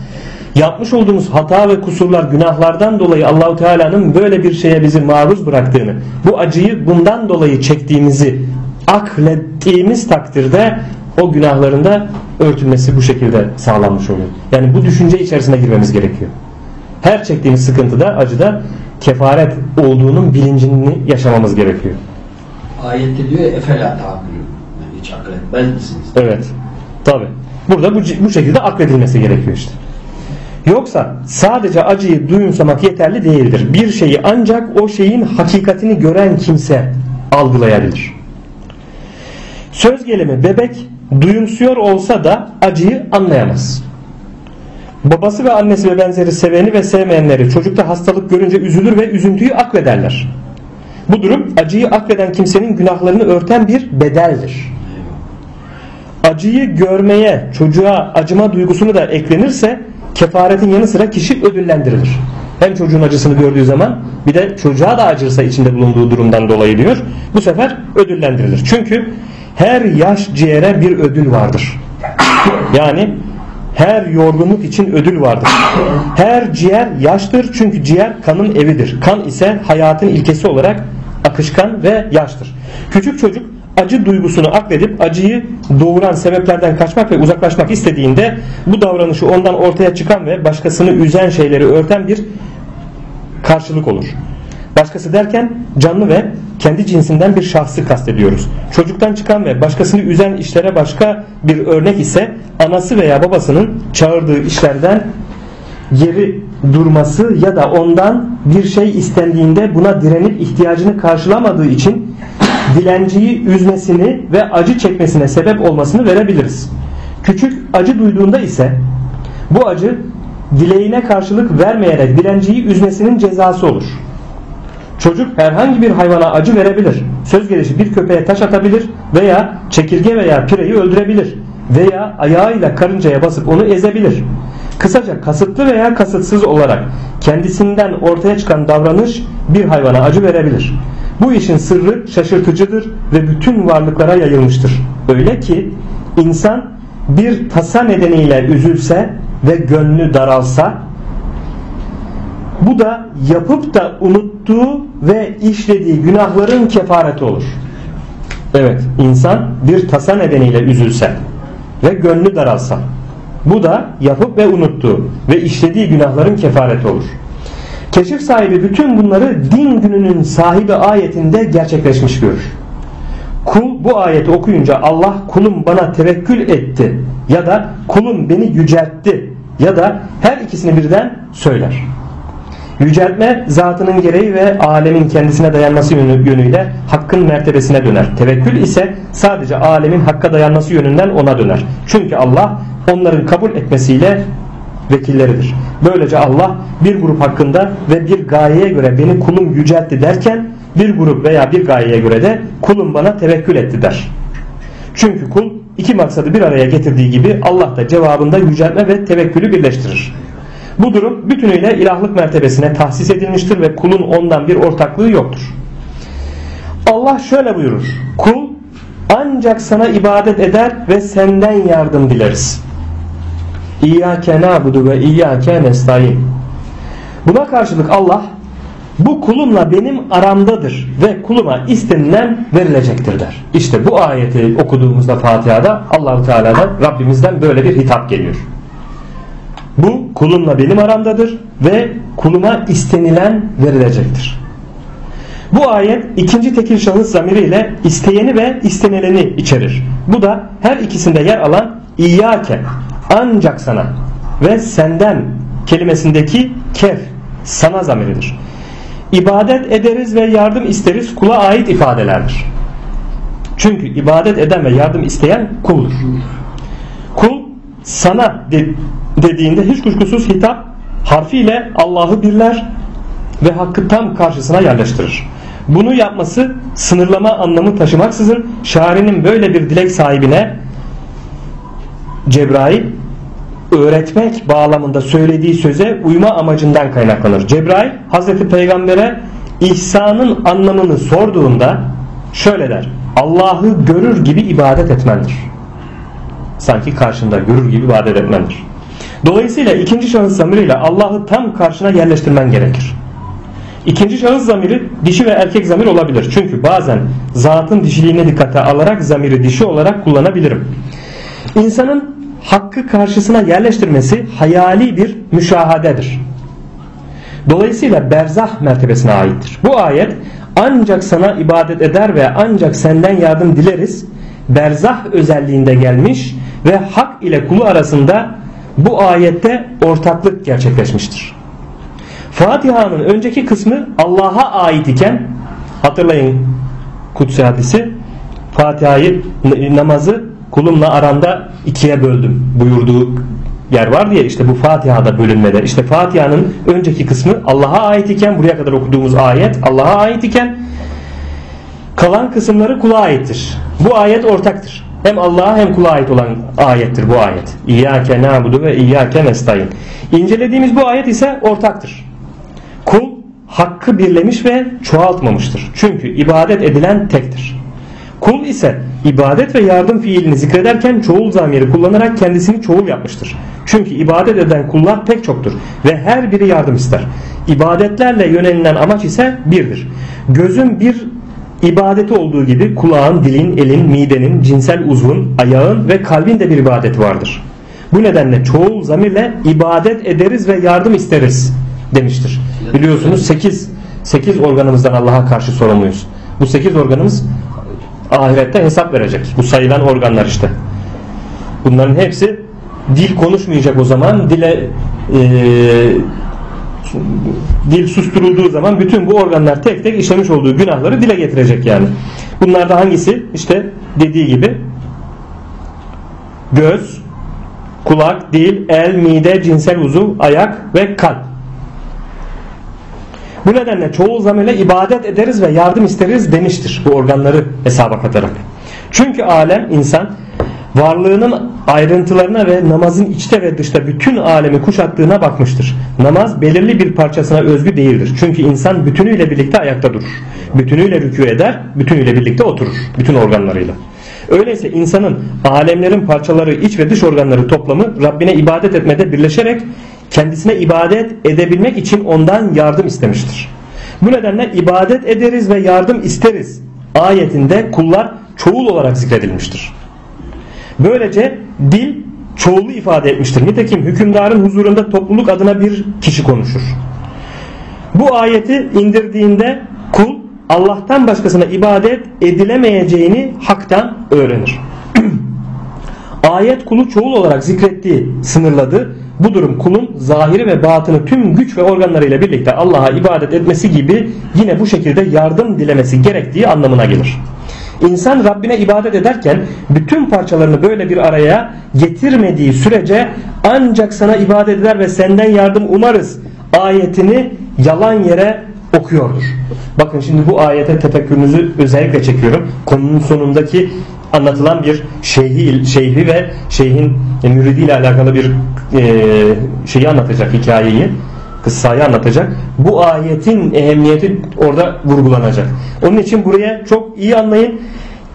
Speaker 1: yapmış olduğumuz hata ve kusurlar, günahlardan dolayı Allahu Teala'nın böyle bir şeye bizi maruz bıraktığını, bu acıyı bundan dolayı çektiğimizi aklettiğimiz takdirde o günahlarında örtülmesi bu şekilde sağlanmış oluyor. Yani bu düşünce içerisine girmemiz gerekiyor. Her çektiğimiz sıkıntıda, acıda kefaret olduğunun bilincini yaşamamız gerekiyor.
Speaker 3: Ayette diyor efela tahakkülün. Yani hiç akıl etmez misiniz?
Speaker 1: Evet. Tabi. Burada bu, bu şekilde akledilmesi gerekiyor işte. Yoksa sadece acıyı duyumsamak yeterli değildir. Bir şeyi ancak o şeyin hakikatini gören kimse algılayabilir. Söz gelimi bebek duyumsuyor olsa da acıyı anlayamaz. Babası ve annesi ve benzeri seveni ve sevmeyenleri çocukta hastalık görünce üzülür ve üzüntüyü aklederler. Bu durum acıyı akleden kimsenin günahlarını örten bir bedeldir. Acıyı görmeye çocuğa acıma duygusunu da eklenirse kefaretin yanı sıra kişi ödüllendirilir. Hem çocuğun acısını gördüğü zaman bir de çocuğa da acırsa içinde bulunduğu durumdan dolayı diyor. Bu sefer ödüllendirilir. Çünkü her yaş ciğere bir ödül vardır. Yani her yorgunluk için ödül vardır. Her ciğer yaştır çünkü ciğer kanın evidir. Kan ise hayatın ilkesi olarak akışkan ve yaştır. Küçük çocuk acı duygusunu akledip acıyı doğuran sebeplerden kaçmak ve uzaklaşmak istediğinde bu davranışı ondan ortaya çıkan ve başkasını üzen şeyleri örten bir karşılık olur. Başkası derken canlı ve kendi cinsinden bir şahsı kastediyoruz. Çocuktan çıkan ve başkasını üzen işlere başka bir örnek ise anası veya babasının çağırdığı işlerden geri durması ya da ondan bir şey istendiğinde buna direnip ihtiyacını karşılamadığı için dilenciyi üzmesini ve acı çekmesine sebep olmasını verebiliriz. Küçük acı duyduğunda ise bu acı dileğine karşılık vermeyerek dilenciyi üzmesinin cezası olur. Çocuk herhangi bir hayvana acı verebilir. Söz gelişi bir köpeğe taş atabilir veya çekirge veya pireyi öldürebilir veya ayağıyla karıncaya basıp onu ezebilir. Kısaca kasıtlı veya kasıtsız olarak kendisinden ortaya çıkan davranış bir hayvana acı verebilir. Bu işin sırrı şaşırtıcıdır ve bütün varlıklara yayılmıştır. Öyle ki insan bir tasa nedeniyle üzülse ve gönlü daralsa bu da yapıp da unuttuğu ve işlediği günahların kefareti olur. Evet insan bir tasa nedeniyle üzülse ve gönlü daralsa bu da yapıp ve unuttuğu ve işlediği günahların kefareti olur. Keşif sahibi bütün bunları din gününün sahibi ayetinde gerçekleşmiş görür. Kul bu ayeti okuyunca Allah kulum bana tevekkül etti ya da kulum beni yüceltti ya da her ikisini birden söyler. Yüceltme zatının gereği ve alemin kendisine dayanması yönüyle hakkın mertebesine döner. Tevekkül ise sadece alemin hakka dayanması yönünden ona döner. Çünkü Allah onların kabul etmesiyle vekilleridir. Böylece Allah bir grup hakkında ve bir gayeye göre beni kulum yüceltti derken bir grup veya bir gayeye göre de kulum bana tevekkül etti der. Çünkü kul iki maksadı bir araya getirdiği gibi Allah da cevabında yüceltme ve tevekkülü birleştirir. Bu durum bütünüyle ilahlık mertebesine tahsis edilmiştir ve kulun ondan bir ortaklığı yoktur. Allah şöyle buyurur. Kul ancak sana ibadet eder ve senden yardım dileriz. İyyâke nâbudu ve iyyâke nestaîn. Buna karşılık Allah bu kulumla benim aramdadır ve kuluma istenilen verilecektir der. İşte bu ayeti okuduğumuzda Fatiha'da Allahu Teala'dan Rabbimizden böyle bir hitap geliyor. Bu kulumla benim aramdadır ve kuluma istenilen verilecektir. Bu ayet ikinci tekil şahıs zamiriyle isteyeni ve istenileni içerir. Bu da her ikisinde yer alan İyyâke ancak sana ve senden kelimesindeki kef sana zamiridir. İbadet ederiz ve yardım isteriz kula ait ifadelerdir. Çünkü ibadet eden ve yardım isteyen kuldur. Kul sana dediğinde hiç kuşkusuz hitap harfiyle Allah'ı birler ve hakkı tam karşısına yerleştirir. Bunu yapması sınırlama anlamı taşımaksızın şairinin böyle bir dilek sahibine Cebrail öğretmek bağlamında söylediği söze uyma amacından kaynaklanır. Cebrail Hazreti Peygamber'e ihsanın anlamını sorduğunda şöyle der. Allah'ı görür gibi ibadet etmendir. Sanki karşında görür gibi ibadet etmendir. Dolayısıyla ikinci şahıs zamiriyle Allah'ı tam karşına yerleştirmen gerekir. İkinci şahıs zamiri dişi ve erkek zamir olabilir. Çünkü bazen zatın dişiliğine dikkate alarak zamiri dişi olarak kullanabilirim. İnsanın hakkı karşısına yerleştirmesi hayali bir müşahadedir. Dolayısıyla berzah mertebesine aittir. Bu ayet ancak sana ibadet eder ve ancak senden yardım dileriz. Berzah özelliğinde gelmiş ve hak ile kulu arasında bu ayette ortaklık gerçekleşmiştir. Fatiha'nın önceki kısmı Allah'a ait iken hatırlayın kutsi hadisi Fatiha'yı namazı kulumla aranda ikiye böldüm buyurduğu yer var diye işte bu Fatiha'da bölünmede işte Fatiha'nın önceki kısmı Allah'a ait iken buraya kadar okuduğumuz ayet Allah'a ait iken kalan kısımları kula aittir. Bu ayet ortaktır. Hem Allah'a hem kula ait olan ayettir bu ayet. İyyâke nâbudu ve iyyâke nestaîn. İncelediğimiz bu ayet ise ortaktır. Kul hakkı birlemiş ve çoğaltmamıştır. Çünkü ibadet edilen tektir. Kul ise ibadet ve yardım fiilini zikrederken çoğul zamiri kullanarak kendisini çoğul yapmıştır. Çünkü ibadet eden kullar pek çoktur ve her biri yardım ister. İbadetlerle yönelilen amaç ise birdir. Gözün bir ibadeti olduğu gibi kulağın, dilin, elin, midenin, cinsel uzvun, ayağın ve kalbin de bir ibadeti vardır. Bu nedenle çoğul zamirle ibadet ederiz ve yardım isteriz demiştir. Biliyorsunuz 8 8 organımızdan Allah'a karşı sorumluyuz. Bu 8 organımız ahirette hesap verecek. Bu sayılan organlar işte. Bunların hepsi dil konuşmayacak o zaman dile e, dil susturulduğu zaman bütün bu organlar tek tek işlemiş olduğu günahları dile getirecek yani. Bunlarda hangisi? İşte dediği gibi göz, kulak, dil, el, mide, cinsel uzuv, ayak ve kalp. Bu nedenle çoğu zamıyla ibadet ederiz ve yardım isteriz demiştir bu organları hesaba katarak. Çünkü alem insan varlığının ayrıntılarına ve namazın içte ve dışta bütün alemi kuşattığına bakmıştır. Namaz belirli bir parçasına özgü değildir. Çünkü insan bütünüyle birlikte ayakta durur. Bütünüyle rükû eder, bütünüyle birlikte oturur. Bütün organlarıyla. Öyleyse insanın alemlerin parçaları iç ve dış organları toplamı Rabbine ibadet etmede birleşerek kendisine ibadet edebilmek için ondan yardım istemiştir. Bu nedenle ibadet ederiz ve yardım isteriz ayetinde kullar çoğul olarak zikredilmiştir. Böylece dil çoğulu ifade etmiştir. Nitekim hükümdarın huzurunda topluluk adına bir kişi konuşur. Bu ayeti indirdiğinde kul Allah'tan başkasına ibadet edilemeyeceğini haktan öğrenir. *clears throat* Ayet kulu çoğul olarak zikrettiği sınırladı. Bu durum kulun zahiri ve batını tüm güç ve organlarıyla birlikte Allah'a ibadet etmesi gibi yine bu şekilde yardım dilemesi gerektiği anlamına gelir. İnsan Rabbine ibadet ederken bütün parçalarını böyle bir araya getirmediği sürece ancak sana ibadet eder ve senden yardım umarız ayetini yalan yere okuyordur. Bakın şimdi bu ayete tefekkürünüzü özellikle çekiyorum. Konunun sonundaki anlatılan bir şeyhi, şeyhi ve şeyhin müridiyle alakalı bir e, şeyi anlatacak hikayeyi kıssayı anlatacak. Bu ayetin ehemmiyeti orada vurgulanacak. Onun için buraya çok iyi anlayın.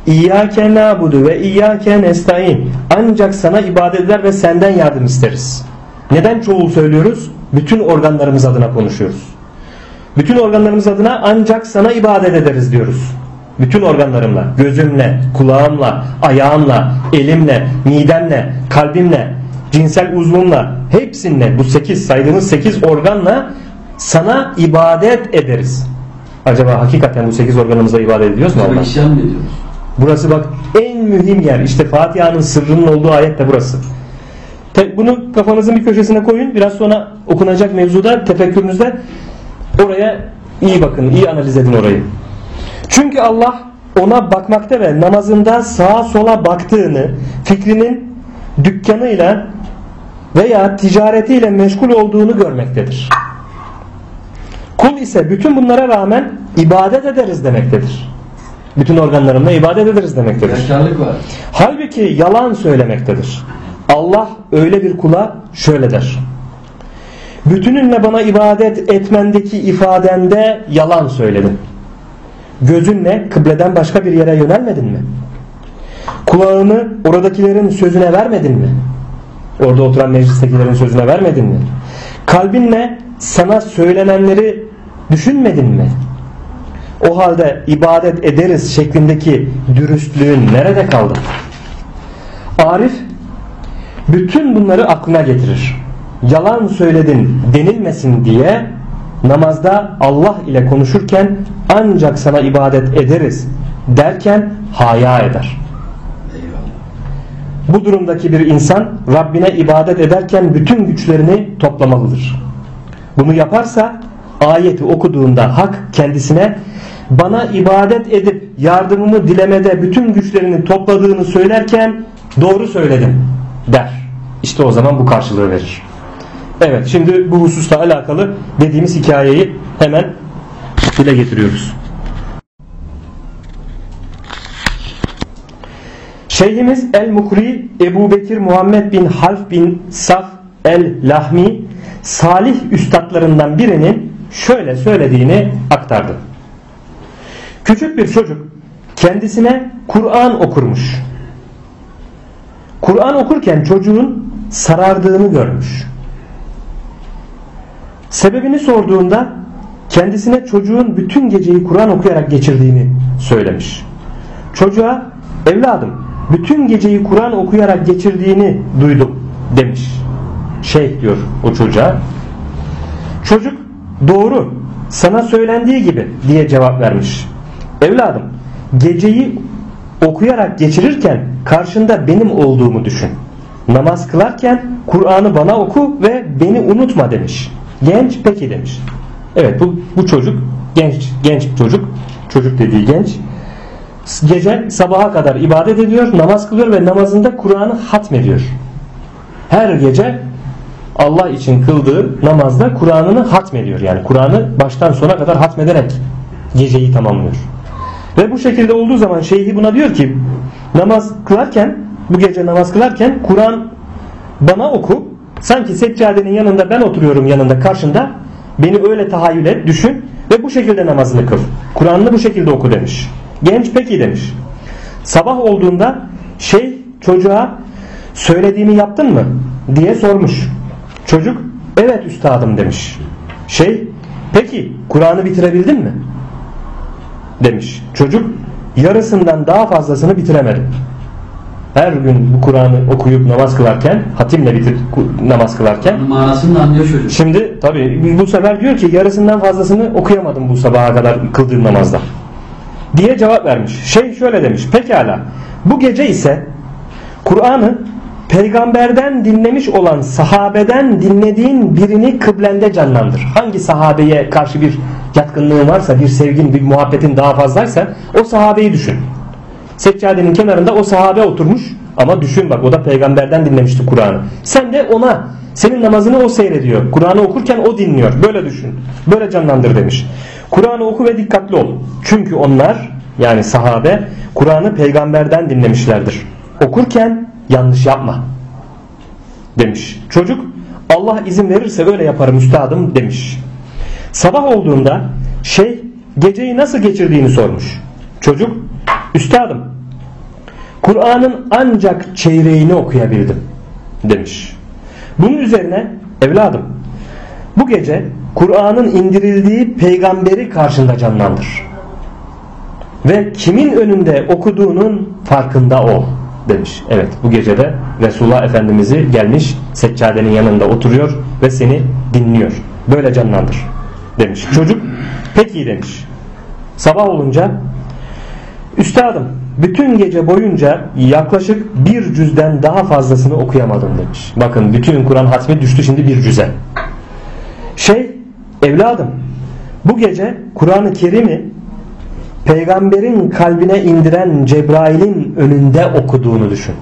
Speaker 1: İyyâke nâbudu ve iyyâke nestaîn. Ancak sana ibadet eder ve senden yardım isteriz. Neden çoğul söylüyoruz? Bütün organlarımız adına konuşuyoruz. Bütün organlarımız adına ancak sana ibadet ederiz diyoruz. Bütün organlarımla, gözümle, kulağımla, ayağımla, elimle, midemle, kalbimle, cinsel uzvumla, hepsinle bu sekiz saydığımız sekiz organla sana ibadet ederiz. Acaba hakikaten bu sekiz organımıza ibadet ediyoruz mu Allah?
Speaker 3: isyan mı ediyoruz?
Speaker 1: Burası bak en mühim yer. İşte Fatiha'nın sırrının olduğu ayet de burası. Te- Bunu kafanızın bir köşesine koyun. Biraz sonra okunacak mevzuda tefekkürünüzde oraya iyi bakın, iyi analiz edin orayı. Çünkü Allah ona bakmakta ve namazında sağa sola baktığını, fikrinin dükkanıyla veya ticaretiyle meşgul olduğunu görmektedir. Kul ise bütün bunlara rağmen ibadet ederiz demektedir. Bütün organlarımla ibadet ederiz demektedir.
Speaker 3: Yaşarlık var.
Speaker 1: Halbuki yalan söylemektedir. Allah öyle bir kula şöyle der. Bütününle bana ibadet etmendeki ifadende yalan söyledin. Gözünle kıbleden başka bir yere yönelmedin mi? Kulağını oradakilerin sözüne vermedin mi? Orada oturan meclistekilerin sözüne vermedin mi? Kalbinle sana söylenenleri düşünmedin mi? O halde ibadet ederiz şeklindeki dürüstlüğün nerede kaldı? Arif bütün bunları aklına getirir. Yalan söyledin denilmesin diye namazda Allah ile konuşurken ancak sana ibadet ederiz derken haya eder. Bu durumdaki bir insan Rabbine ibadet ederken bütün güçlerini toplamalıdır. Bunu yaparsa ayeti okuduğunda hak kendisine bana ibadet edip yardımımı dilemede bütün güçlerini topladığını söylerken doğru söyledin der. İşte o zaman bu karşılığı verir. Evet şimdi bu hususla alakalı dediğimiz hikayeyi hemen dile getiriyoruz. Şeyhimiz El Mukri Ebu Bekir Muhammed bin Half bin Saf El Lahmi salih üstadlarından birinin şöyle söylediğini aktardı. Küçük bir çocuk kendisine Kur'an okurmuş. Kur'an okurken çocuğun sarardığını görmüş. Sebebini sorduğunda kendisine çocuğun bütün geceyi Kur'an okuyarak geçirdiğini söylemiş. Çocuğa evladım bütün geceyi Kur'an okuyarak geçirdiğini duydum demiş. Şey diyor o çocuğa. Çocuk doğru sana söylendiği gibi diye cevap vermiş. Evladım geceyi okuyarak geçirirken karşında benim olduğumu düşün. Namaz kılarken Kur'an'ı bana oku ve beni unutma demiş. Genç peki demiş. Evet bu, bu çocuk genç genç çocuk. Çocuk dediği genç. Gece sabaha kadar ibadet ediyor, namaz kılıyor ve namazında Kur'an'ı hatmediyor. her gece Allah için kıldığı namazda Kur'an'ını hatmediyor. Yani Kur'an'ı baştan sona kadar hatmederek geceyi tamamlıyor. Ve bu şekilde olduğu zaman şeyhi buna diyor ki namaz kılarken bu gece namaz kılarken Kur'an bana oku sanki seccadenin yanında ben oturuyorum yanında karşında beni öyle tahayyül et düşün ve bu şekilde namazını kıl. Kur'an'ını bu şekilde oku demiş. Genç peki demiş. Sabah olduğunda şey çocuğa söylediğini yaptın mı diye sormuş. Çocuk evet üstadım demiş. Şey peki Kur'an'ı bitirebildin mi? Demiş. Çocuk yarısından daha fazlasını bitiremedim. Her gün bu Kur'an'ı okuyup namaz kılarken, hatimle bitir namaz kılarken
Speaker 3: Manasını anlıyor çocuk.
Speaker 1: Şimdi tabi bu sefer diyor ki yarısından fazlasını okuyamadım bu sabaha kadar kıldığım namazda. Diye cevap vermiş. Şey şöyle demiş. Pekala. Bu gece ise Kur'an'ı peygamberden dinlemiş olan sahabeden dinlediğin birini kıblende canlandır. Hangi sahabeye karşı bir yatkınlığın varsa, bir sevgin, bir muhabbetin daha fazlaysa o sahabeyi düşün. Seccadenin kenarında o sahabe oturmuş ama düşün bak o da peygamberden dinlemişti Kur'an'ı. Sen de ona senin namazını o seyrediyor. Kur'an'ı okurken o dinliyor. Böyle düşün. Böyle canlandır demiş. Kur'an'ı oku ve dikkatli ol. Çünkü onlar yani sahabe Kur'an'ı peygamberden dinlemişlerdir. Okurken yanlış yapma demiş. Çocuk Allah izin verirse öyle yaparım üstadım demiş. Sabah olduğunda şey geceyi nasıl geçirdiğini sormuş. Çocuk üstadım Kur'an'ın ancak çeyreğini okuyabildim demiş. Bunun üzerine evladım bu gece Kur'an'ın indirildiği peygamberi karşında canlandır. Ve kimin önünde okuduğunun farkında ol demiş. Evet bu gecede Resulullah Efendimiz'i gelmiş seccadenin yanında oturuyor ve seni dinliyor. Böyle canlandır demiş. Çocuk peki demiş. Sabah olunca üstadım bütün gece boyunca yaklaşık bir cüzden daha fazlasını okuyamadım demiş. Bakın bütün Kur'an hatmi düştü şimdi bir cüze. Şey evladım bu gece Kur'an-ı Kerim'i peygamberin kalbine indiren Cebrail'in önünde okuduğunu düşün.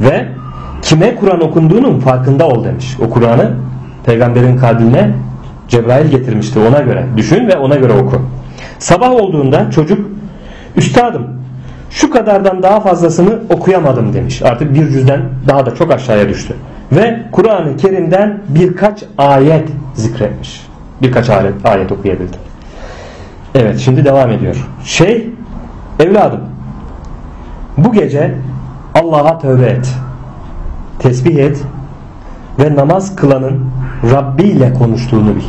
Speaker 1: Ve kime Kur'an okunduğunun farkında ol demiş. O Kur'an'ı peygamberin kalbine Cebrail getirmişti ona göre. Düşün ve ona göre oku. Sabah olduğunda çocuk üstadım şu kadardan daha fazlasını okuyamadım demiş. Artık bir cüzden daha da çok aşağıya düştü. Ve Kur'an-ı Kerim'den birkaç ayet zikretmiş. Birkaç ayet, ayet okuyabildi. Evet şimdi devam ediyor. Şey evladım bu gece Allah'a tövbe et. Tesbih et ve namaz kılanın Rabbi ile konuştuğunu bil.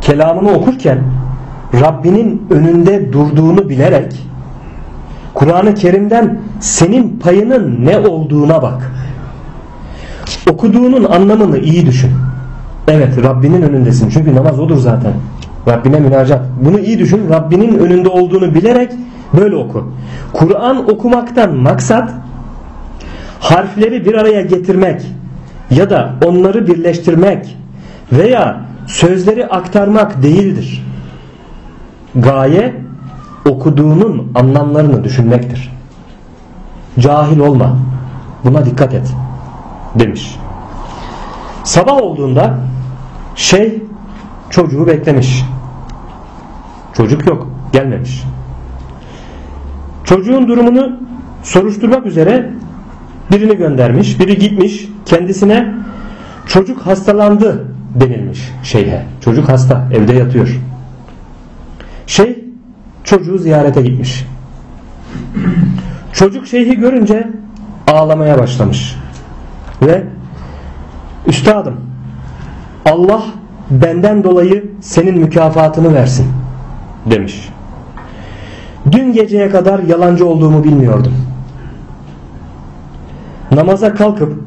Speaker 1: Kelamını okurken Rabbinin önünde durduğunu bilerek Kur'an-ı Kerim'den senin payının ne olduğuna bak. Okuduğunun anlamını iyi düşün. Evet Rabbinin önündesin. Çünkü namaz odur zaten. Rabbine münacat. Bunu iyi düşün. Rabbinin önünde olduğunu bilerek böyle oku. Kur'an okumaktan maksat harfleri bir araya getirmek ya da onları birleştirmek veya sözleri aktarmak değildir. Gaye okuduğunun anlamlarını düşünmektir. Cahil olma. Buna dikkat et. Demiş. Sabah olduğunda şey çocuğu beklemiş. Çocuk yok. Gelmemiş. Çocuğun durumunu soruşturmak üzere birini göndermiş. Biri gitmiş. Kendisine çocuk hastalandı denilmiş şeyhe. Çocuk hasta. Evde yatıyor. Şey çocuğu ziyarete gitmiş. Çocuk şeyhi görünce ağlamaya başlamış. Ve üstadım Allah benden dolayı senin mükafatını versin demiş. Dün geceye kadar yalancı olduğumu bilmiyordum. Namaza kalkıp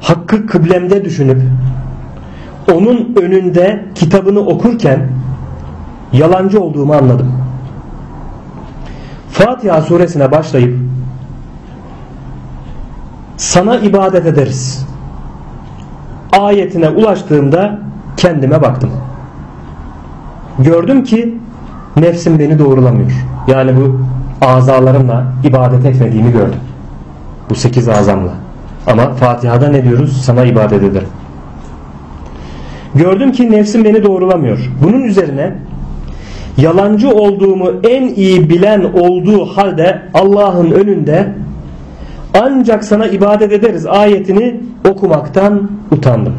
Speaker 1: hakkı kıblemde düşünüp onun önünde kitabını okurken yalancı olduğumu anladım. Fatiha suresine başlayıp sana ibadet ederiz ayetine ulaştığımda kendime baktım. Gördüm ki nefsim beni doğrulamıyor. Yani bu azalarımla ibadet etmediğimi gördüm. Bu sekiz azamla. Ama Fatiha'da ne diyoruz? Sana ibadet ederim. Gördüm ki nefsim beni doğrulamıyor. Bunun üzerine yalancı olduğumu en iyi bilen olduğu halde Allah'ın önünde ancak sana ibadet ederiz ayetini okumaktan utandım.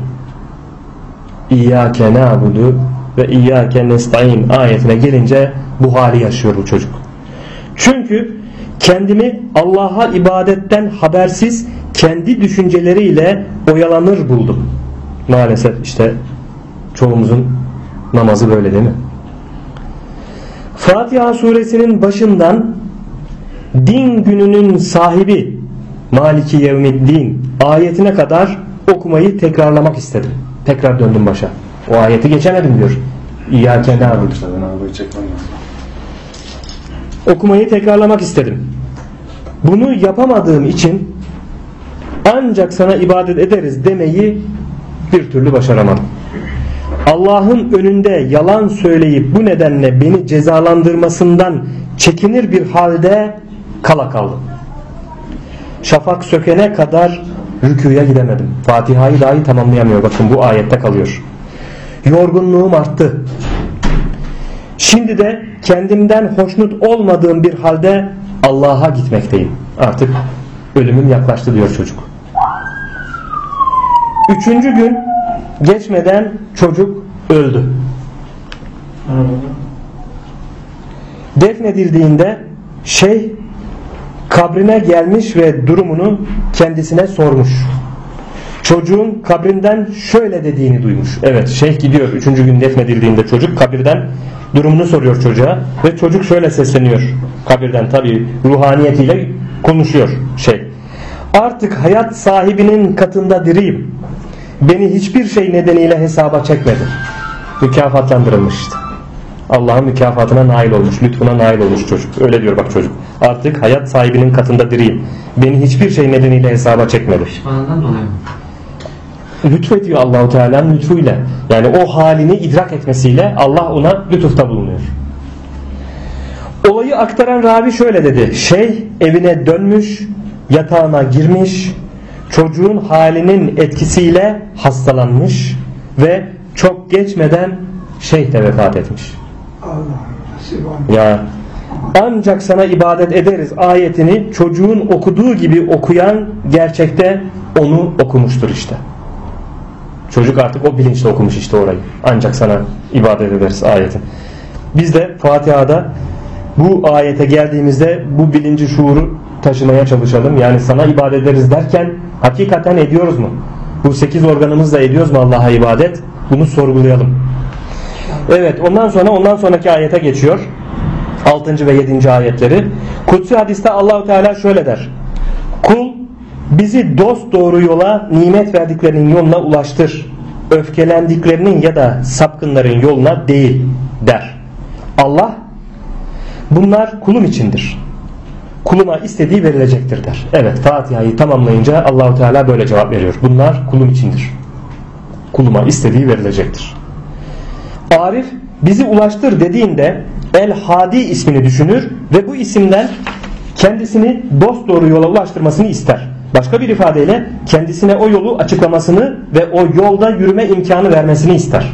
Speaker 1: İyyâke na'budu ve iyyâke nesta'in ayetine gelince bu hali yaşıyor bu çocuk. Çünkü kendimi Allah'a ibadetten habersiz kendi düşünceleriyle oyalanır buldum. Maalesef işte çoğumuzun namazı böyle değil mi? Fatiha suresinin başından din gününün sahibi Maliki Yevmiddin ayetine kadar okumayı tekrarlamak istedim. Tekrar döndüm başa. O ayeti geçemedim diyor.
Speaker 4: Çekmem lazım.
Speaker 1: Okumayı tekrarlamak istedim. Bunu yapamadığım için ancak sana ibadet ederiz demeyi bir türlü başaramadım. Allah'ın önünde yalan söyleyip bu nedenle beni cezalandırmasından çekinir bir halde kala kaldım. Şafak sökene kadar rüküye gidemedim. Fatiha'yı dahi tamamlayamıyor. Bakın bu ayette kalıyor. Yorgunluğum arttı. Şimdi de kendimden hoşnut olmadığım bir halde Allah'a gitmekteyim. Artık ölümüm yaklaştı diyor çocuk. Üçüncü gün geçmeden çocuk öldü. Defnedildiğinde şeyh kabrine gelmiş ve durumunu kendisine sormuş. Çocuğun kabrinden şöyle dediğini duymuş. Evet şeyh gidiyor. Üçüncü gün defnedildiğinde çocuk kabirden durumunu soruyor çocuğa. Ve çocuk şöyle sesleniyor. Kabirden tabi ruhaniyetiyle konuşuyor şey. Artık hayat sahibinin katında diriyim. Beni hiçbir şey nedeniyle hesaba çekmedi. Mükafatlandırılmıştı. Allah'ın mükafatına nail olmuş, lütfuna nail olmuş çocuk. Öyle diyor bak çocuk. Artık hayat sahibinin katında diriyim. Beni hiçbir şey nedeniyle hesaba çekmedi.
Speaker 2: Pişmanlığından dolayı?
Speaker 1: Lütfediyor Allahu Teala'nın lütfuyla. Yani o halini idrak etmesiyle Allah ona lütufta bulunuyor. Olayı aktaran ravi şöyle dedi. Şey evine dönmüş, yatağına girmiş, çocuğun halinin etkisiyle hastalanmış ve çok geçmeden şeyh de vefat etmiş. Ya ancak sana ibadet ederiz ayetini çocuğun okuduğu gibi okuyan gerçekte onu okumuştur işte. Çocuk artık o bilinçle okumuş işte orayı. Ancak sana ibadet ederiz ayeti. Biz de Fatiha'da bu ayete geldiğimizde bu bilinci şuuru taşımaya çalışalım. Yani sana ibadet ederiz derken hakikaten ediyoruz mu? Bu sekiz organımızla ediyoruz mu Allah'a ibadet? Bunu sorgulayalım. Evet ondan sonra ondan sonraki ayete geçiyor. 6. ve 7. ayetleri. Kutsi hadiste Allahu Teala şöyle der. Kul bizi dost doğru yola nimet verdiklerinin yoluna ulaştır. Öfkelendiklerinin ya da sapkınların yoluna değil der. Allah bunlar kulum içindir. Kuluma istediği verilecektir der. Evet Fatiha'yı tamamlayınca Allahu Teala böyle cevap veriyor. Bunlar kulum içindir. Kuluma istediği verilecektir. Arif bizi ulaştır dediğinde El Hadi ismini düşünür ve bu isimden kendisini dost doğru yola ulaştırmasını ister. Başka bir ifadeyle kendisine o yolu açıklamasını ve o yolda yürüme imkanı vermesini ister.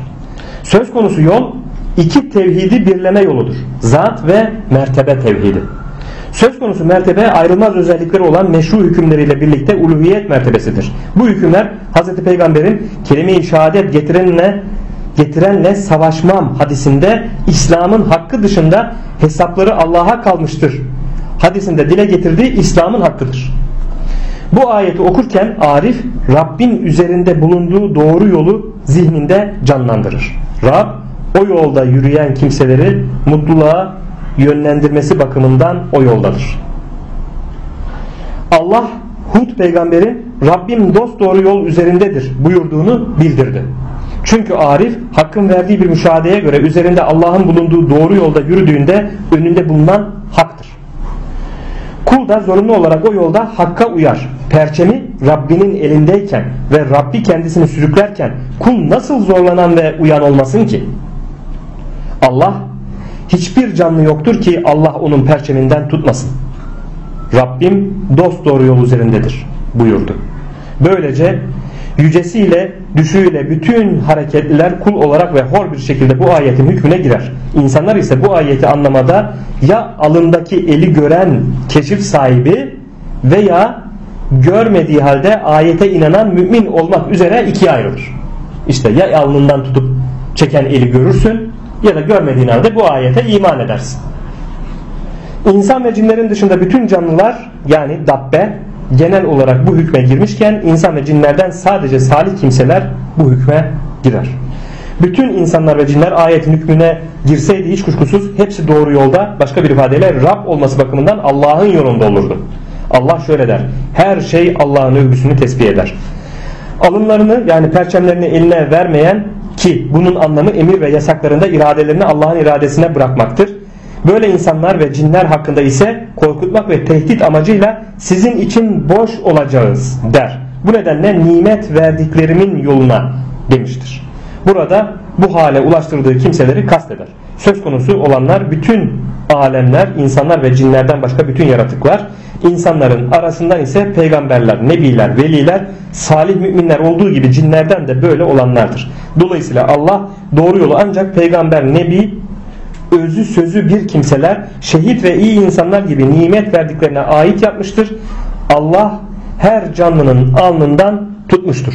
Speaker 1: Söz konusu yol iki tevhidi birleme yoludur. Zat ve mertebe tevhidi. Söz konusu mertebe ayrılmaz özellikleri olan meşru hükümleriyle birlikte uluhiyet mertebesidir. Bu hükümler Hz. Peygamber'in kelime-i şehadet getirenle getirenle savaşmam hadisinde İslam'ın hakkı dışında hesapları Allah'a kalmıştır. Hadisinde dile getirdiği İslam'ın hakkıdır. Bu ayeti okurken Arif Rabbin üzerinde bulunduğu doğru yolu zihninde canlandırır. Rab o yolda yürüyen kimseleri mutluluğa yönlendirmesi bakımından o yoldadır. Allah Hud peygamberin Rabbim dost doğru yol üzerindedir buyurduğunu bildirdi. Çünkü Arif hakkın verdiği bir müşahedeye göre üzerinde Allah'ın bulunduğu doğru yolda yürüdüğünde önünde bulunan haktır. Kul da zorunlu olarak o yolda hakka uyar. Perçemi Rabbinin elindeyken ve Rabbi kendisini sürüklerken kul nasıl zorlanan ve uyan olmasın ki? Allah hiçbir canlı yoktur ki Allah onun perçeminden tutmasın. Rabbim dost doğru yol üzerindedir buyurdu. Böylece yücesiyle düşüğüyle bütün hareketliler kul olarak ve hor bir şekilde bu ayetin hükmüne girer. İnsanlar ise bu ayeti anlamada ya alındaki eli gören keşif sahibi veya görmediği halde ayete inanan mümin olmak üzere ikiye ayrılır. İşte ya alnından tutup çeken eli görürsün ya da görmediğin halde bu ayete iman edersin. İnsan ve cinlerin dışında bütün canlılar yani dabbe genel olarak bu hükme girmişken insan ve cinlerden sadece salih kimseler bu hükme girer. Bütün insanlar ve cinler ayetin hükmüne girseydi hiç kuşkusuz hepsi doğru yolda başka bir ifadeyle Rab olması bakımından Allah'ın yolunda olurdu. Allah şöyle der. Her şey Allah'ın övgüsünü tesbih eder. Alımlarını yani perçemlerini eline vermeyen ki bunun anlamı emir ve yasaklarında iradelerini Allah'ın iradesine bırakmaktır. Böyle insanlar ve cinler hakkında ise korkutmak ve tehdit amacıyla sizin için boş olacağız der. Bu nedenle nimet verdiklerimin yoluna demiştir. Burada bu hale ulaştırdığı kimseleri kasteder. Söz konusu olanlar bütün alemler, insanlar ve cinlerden başka bütün yaratıklar. İnsanların arasından ise peygamberler, nebiler, veliler, salih müminler olduğu gibi cinlerden de böyle olanlardır. Dolayısıyla Allah doğru yolu ancak peygamber, nebi, özü sözü bir kimseler, şehit ve iyi insanlar gibi nimet verdiklerine ait yapmıştır. Allah her canlının alnından tutmuştur.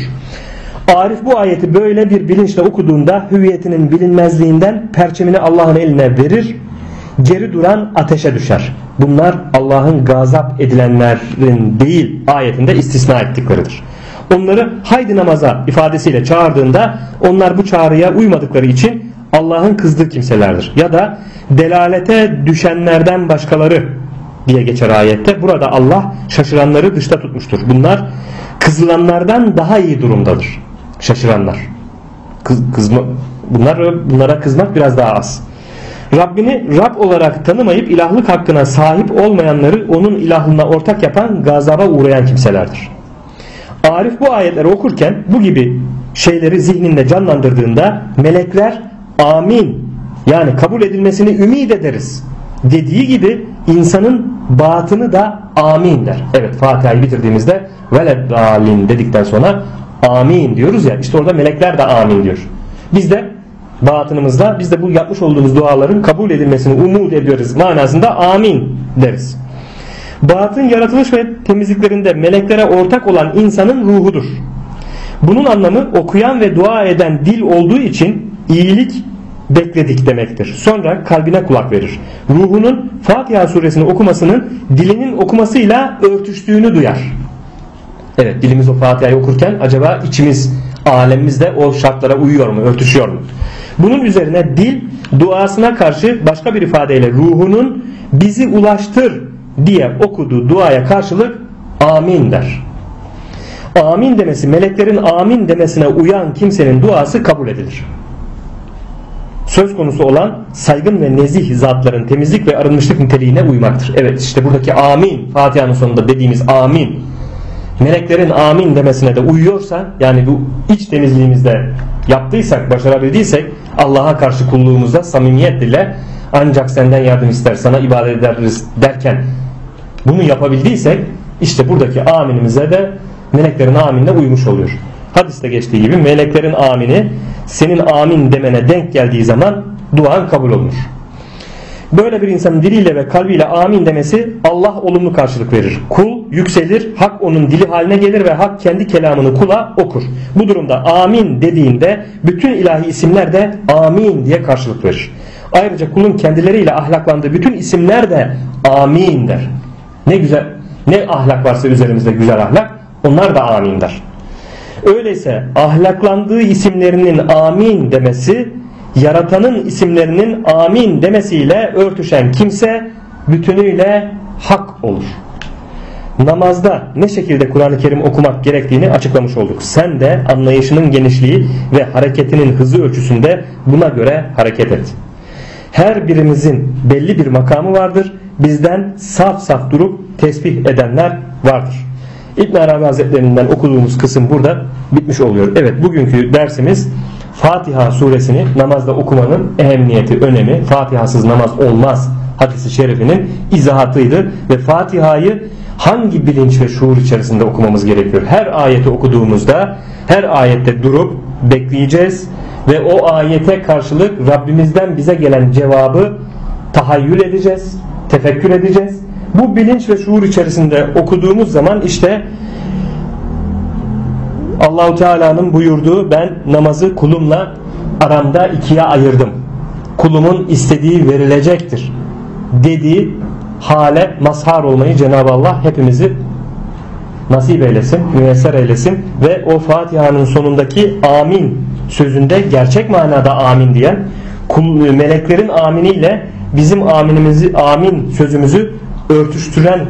Speaker 1: Arif bu ayeti böyle bir bilinçle okuduğunda hüviyetinin bilinmezliğinden perçemini Allah'ın eline verir, geri duran ateşe düşer. Bunlar Allah'ın gazap edilenlerin değil ayetinde istisna ettikleridir. Onları haydi namaza ifadesiyle çağırdığında onlar bu çağrıya uymadıkları için Allah'ın kızdığı kimselerdir. Ya da delalete düşenlerden başkaları diye geçer ayette. Burada Allah şaşıranları dışta tutmuştur. Bunlar kızılanlardan daha iyi durumdadır. Şaşıranlar. Kız, kızma, bunlar bunlara kızmak biraz daha az. Rabbini Rab olarak tanımayıp ilahlık hakkına sahip olmayanları onun ilahlığına ortak yapan gazaba uğrayan kimselerdir. Arif bu ayetleri okurken bu gibi şeyleri zihninde canlandırdığında melekler amin yani kabul edilmesini ümit ederiz dediği gibi insanın batını da amin der. Evet Fatiha'yı bitirdiğimizde veleddalin dedikten sonra amin diyoruz ya işte orada melekler de amin diyor. Biz de batınımızda biz de bu yapmış olduğumuz duaların kabul edilmesini umut ediyoruz manasında amin deriz. Batın yaratılış ve temizliklerinde meleklere ortak olan insanın ruhudur. Bunun anlamı okuyan ve dua eden dil olduğu için iyilik bekledik demektir. Sonra kalbine kulak verir. Ruhunun Fatiha suresini okumasının dilinin okumasıyla örtüştüğünü duyar. Evet dilimiz o Fatiha'yı okurken acaba içimiz alemimizde o şartlara uyuyor mu, örtüşüyor mu? Bunun üzerine dil duasına karşı başka bir ifadeyle ruhunun bizi ulaştır diye okuduğu duaya karşılık amin der. Amin demesi meleklerin amin demesine uyan kimsenin duası kabul edilir söz konusu olan saygın ve nezih zatların temizlik ve arınmışlık niteliğine uymaktır. Evet işte buradaki amin Fatiha'nın sonunda dediğimiz amin meleklerin amin demesine de uyuyorsa yani bu iç temizliğimizde yaptıysak başarabildiysek Allah'a karşı kulluğumuzda samimiyet ile ancak senden yardım ister sana ibadet ederiz derken bunu yapabildiysek işte buradaki aminimize de meleklerin aminine uymuş oluyor. Hadiste geçtiği gibi meleklerin amini senin amin demene denk geldiği zaman duan kabul olunur. Böyle bir insanın diliyle ve kalbiyle amin demesi Allah olumlu karşılık verir. Kul yükselir, hak onun dili haline gelir ve hak kendi kelamını kula okur. Bu durumda amin dediğinde bütün ilahi isimler de amin diye karşılık verir. Ayrıca kulun kendileriyle ahlaklandığı bütün isimler de amin der. Ne güzel, ne ahlak varsa üzerimizde güzel ahlak onlar da amin der. Öyleyse ahlaklandığı isimlerinin amin demesi yaratanın isimlerinin amin demesiyle örtüşen kimse bütünüyle hak olur. Namazda ne şekilde Kur'an-ı Kerim okumak gerektiğini açıklamış olduk. Sen de anlayışının genişliği ve hareketinin hızı ölçüsünde buna göre hareket et. Her birimizin belli bir makamı vardır. Bizden saf saf durup tesbih edenler vardır. İbn Arabi Hazretlerinden okuduğumuz kısım burada bitmiş oluyor. Evet bugünkü dersimiz Fatiha suresini namazda okumanın ehemmiyeti, önemi, Fatihasız namaz olmaz hadisi şerifinin izahatıydı ve Fatiha'yı hangi bilinç ve şuur içerisinde okumamız gerekiyor? Her ayeti okuduğumuzda her ayette durup bekleyeceğiz ve o ayete karşılık Rabbimizden bize gelen cevabı tahayyül edeceğiz, tefekkür edeceğiz. Bu bilinç ve şuur içerisinde okuduğumuz zaman işte Allahu Teala'nın buyurduğu ben namazı kulumla aramda ikiye ayırdım. Kulumun istediği verilecektir dediği hale mazhar olmayı Cenab-ı Allah hepimizi nasip eylesin, müyesser eylesin ve o Fatiha'nın sonundaki amin sözünde gerçek manada amin diyen meleklerin aminiyle bizim aminimizi amin sözümüzü örtüştüren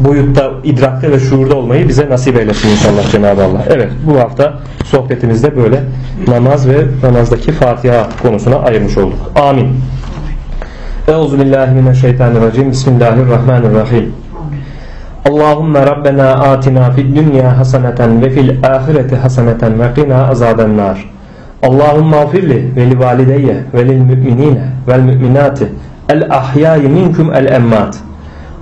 Speaker 1: boyutta idrakte ve şuurda olmayı bize nasip eylesin inşallah Cenab-ı Allah. Evet bu hafta sohbetimizde böyle namaz ve namazdaki Fatiha konusuna ayırmış olduk. Amin. Euzu billahi mineşşeytanirracim. Bismillahirrahmanirrahim. Allahümme Rabbena atina fid dünya haseneten ve fil ahireti haseneten ve qina azaben nar. Allahümme afirli ve li valideyye ve lil müminine vel müminati el ahyai minkum el emmat.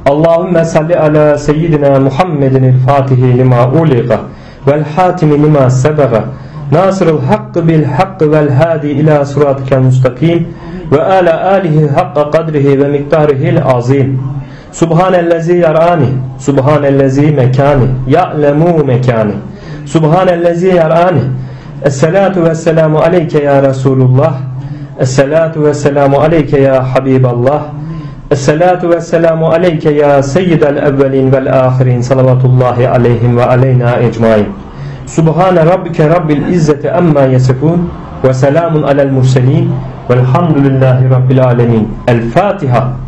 Speaker 1: Allahümme salli ala seyyidina Muhammedin el fatihi lima uliqa vel hatimi lima sebaga nasırıl hakkı bil hakkı vel hadi ila suratikel mustakim ve ala alihi hakka kadrihi ve miktarihil azim. Subhanellezi yarani, subhanellezi mekani, ya'lemu mekani. Subhanellezi yarani. Esselatu vesselamu aleyke ya Resulullah. Esselatu vesselamu aleyke ya Habiballah. Esselatu vesselamu aleyke ya seyyidel evvelin vel ahirin salavatullahi aleyhim ve aleyna ecmain. Subhane rabbike rabbil izzeti amma yasifun ve selamun alel murselin velhamdülillahi rabbil alemin. El Fatiha.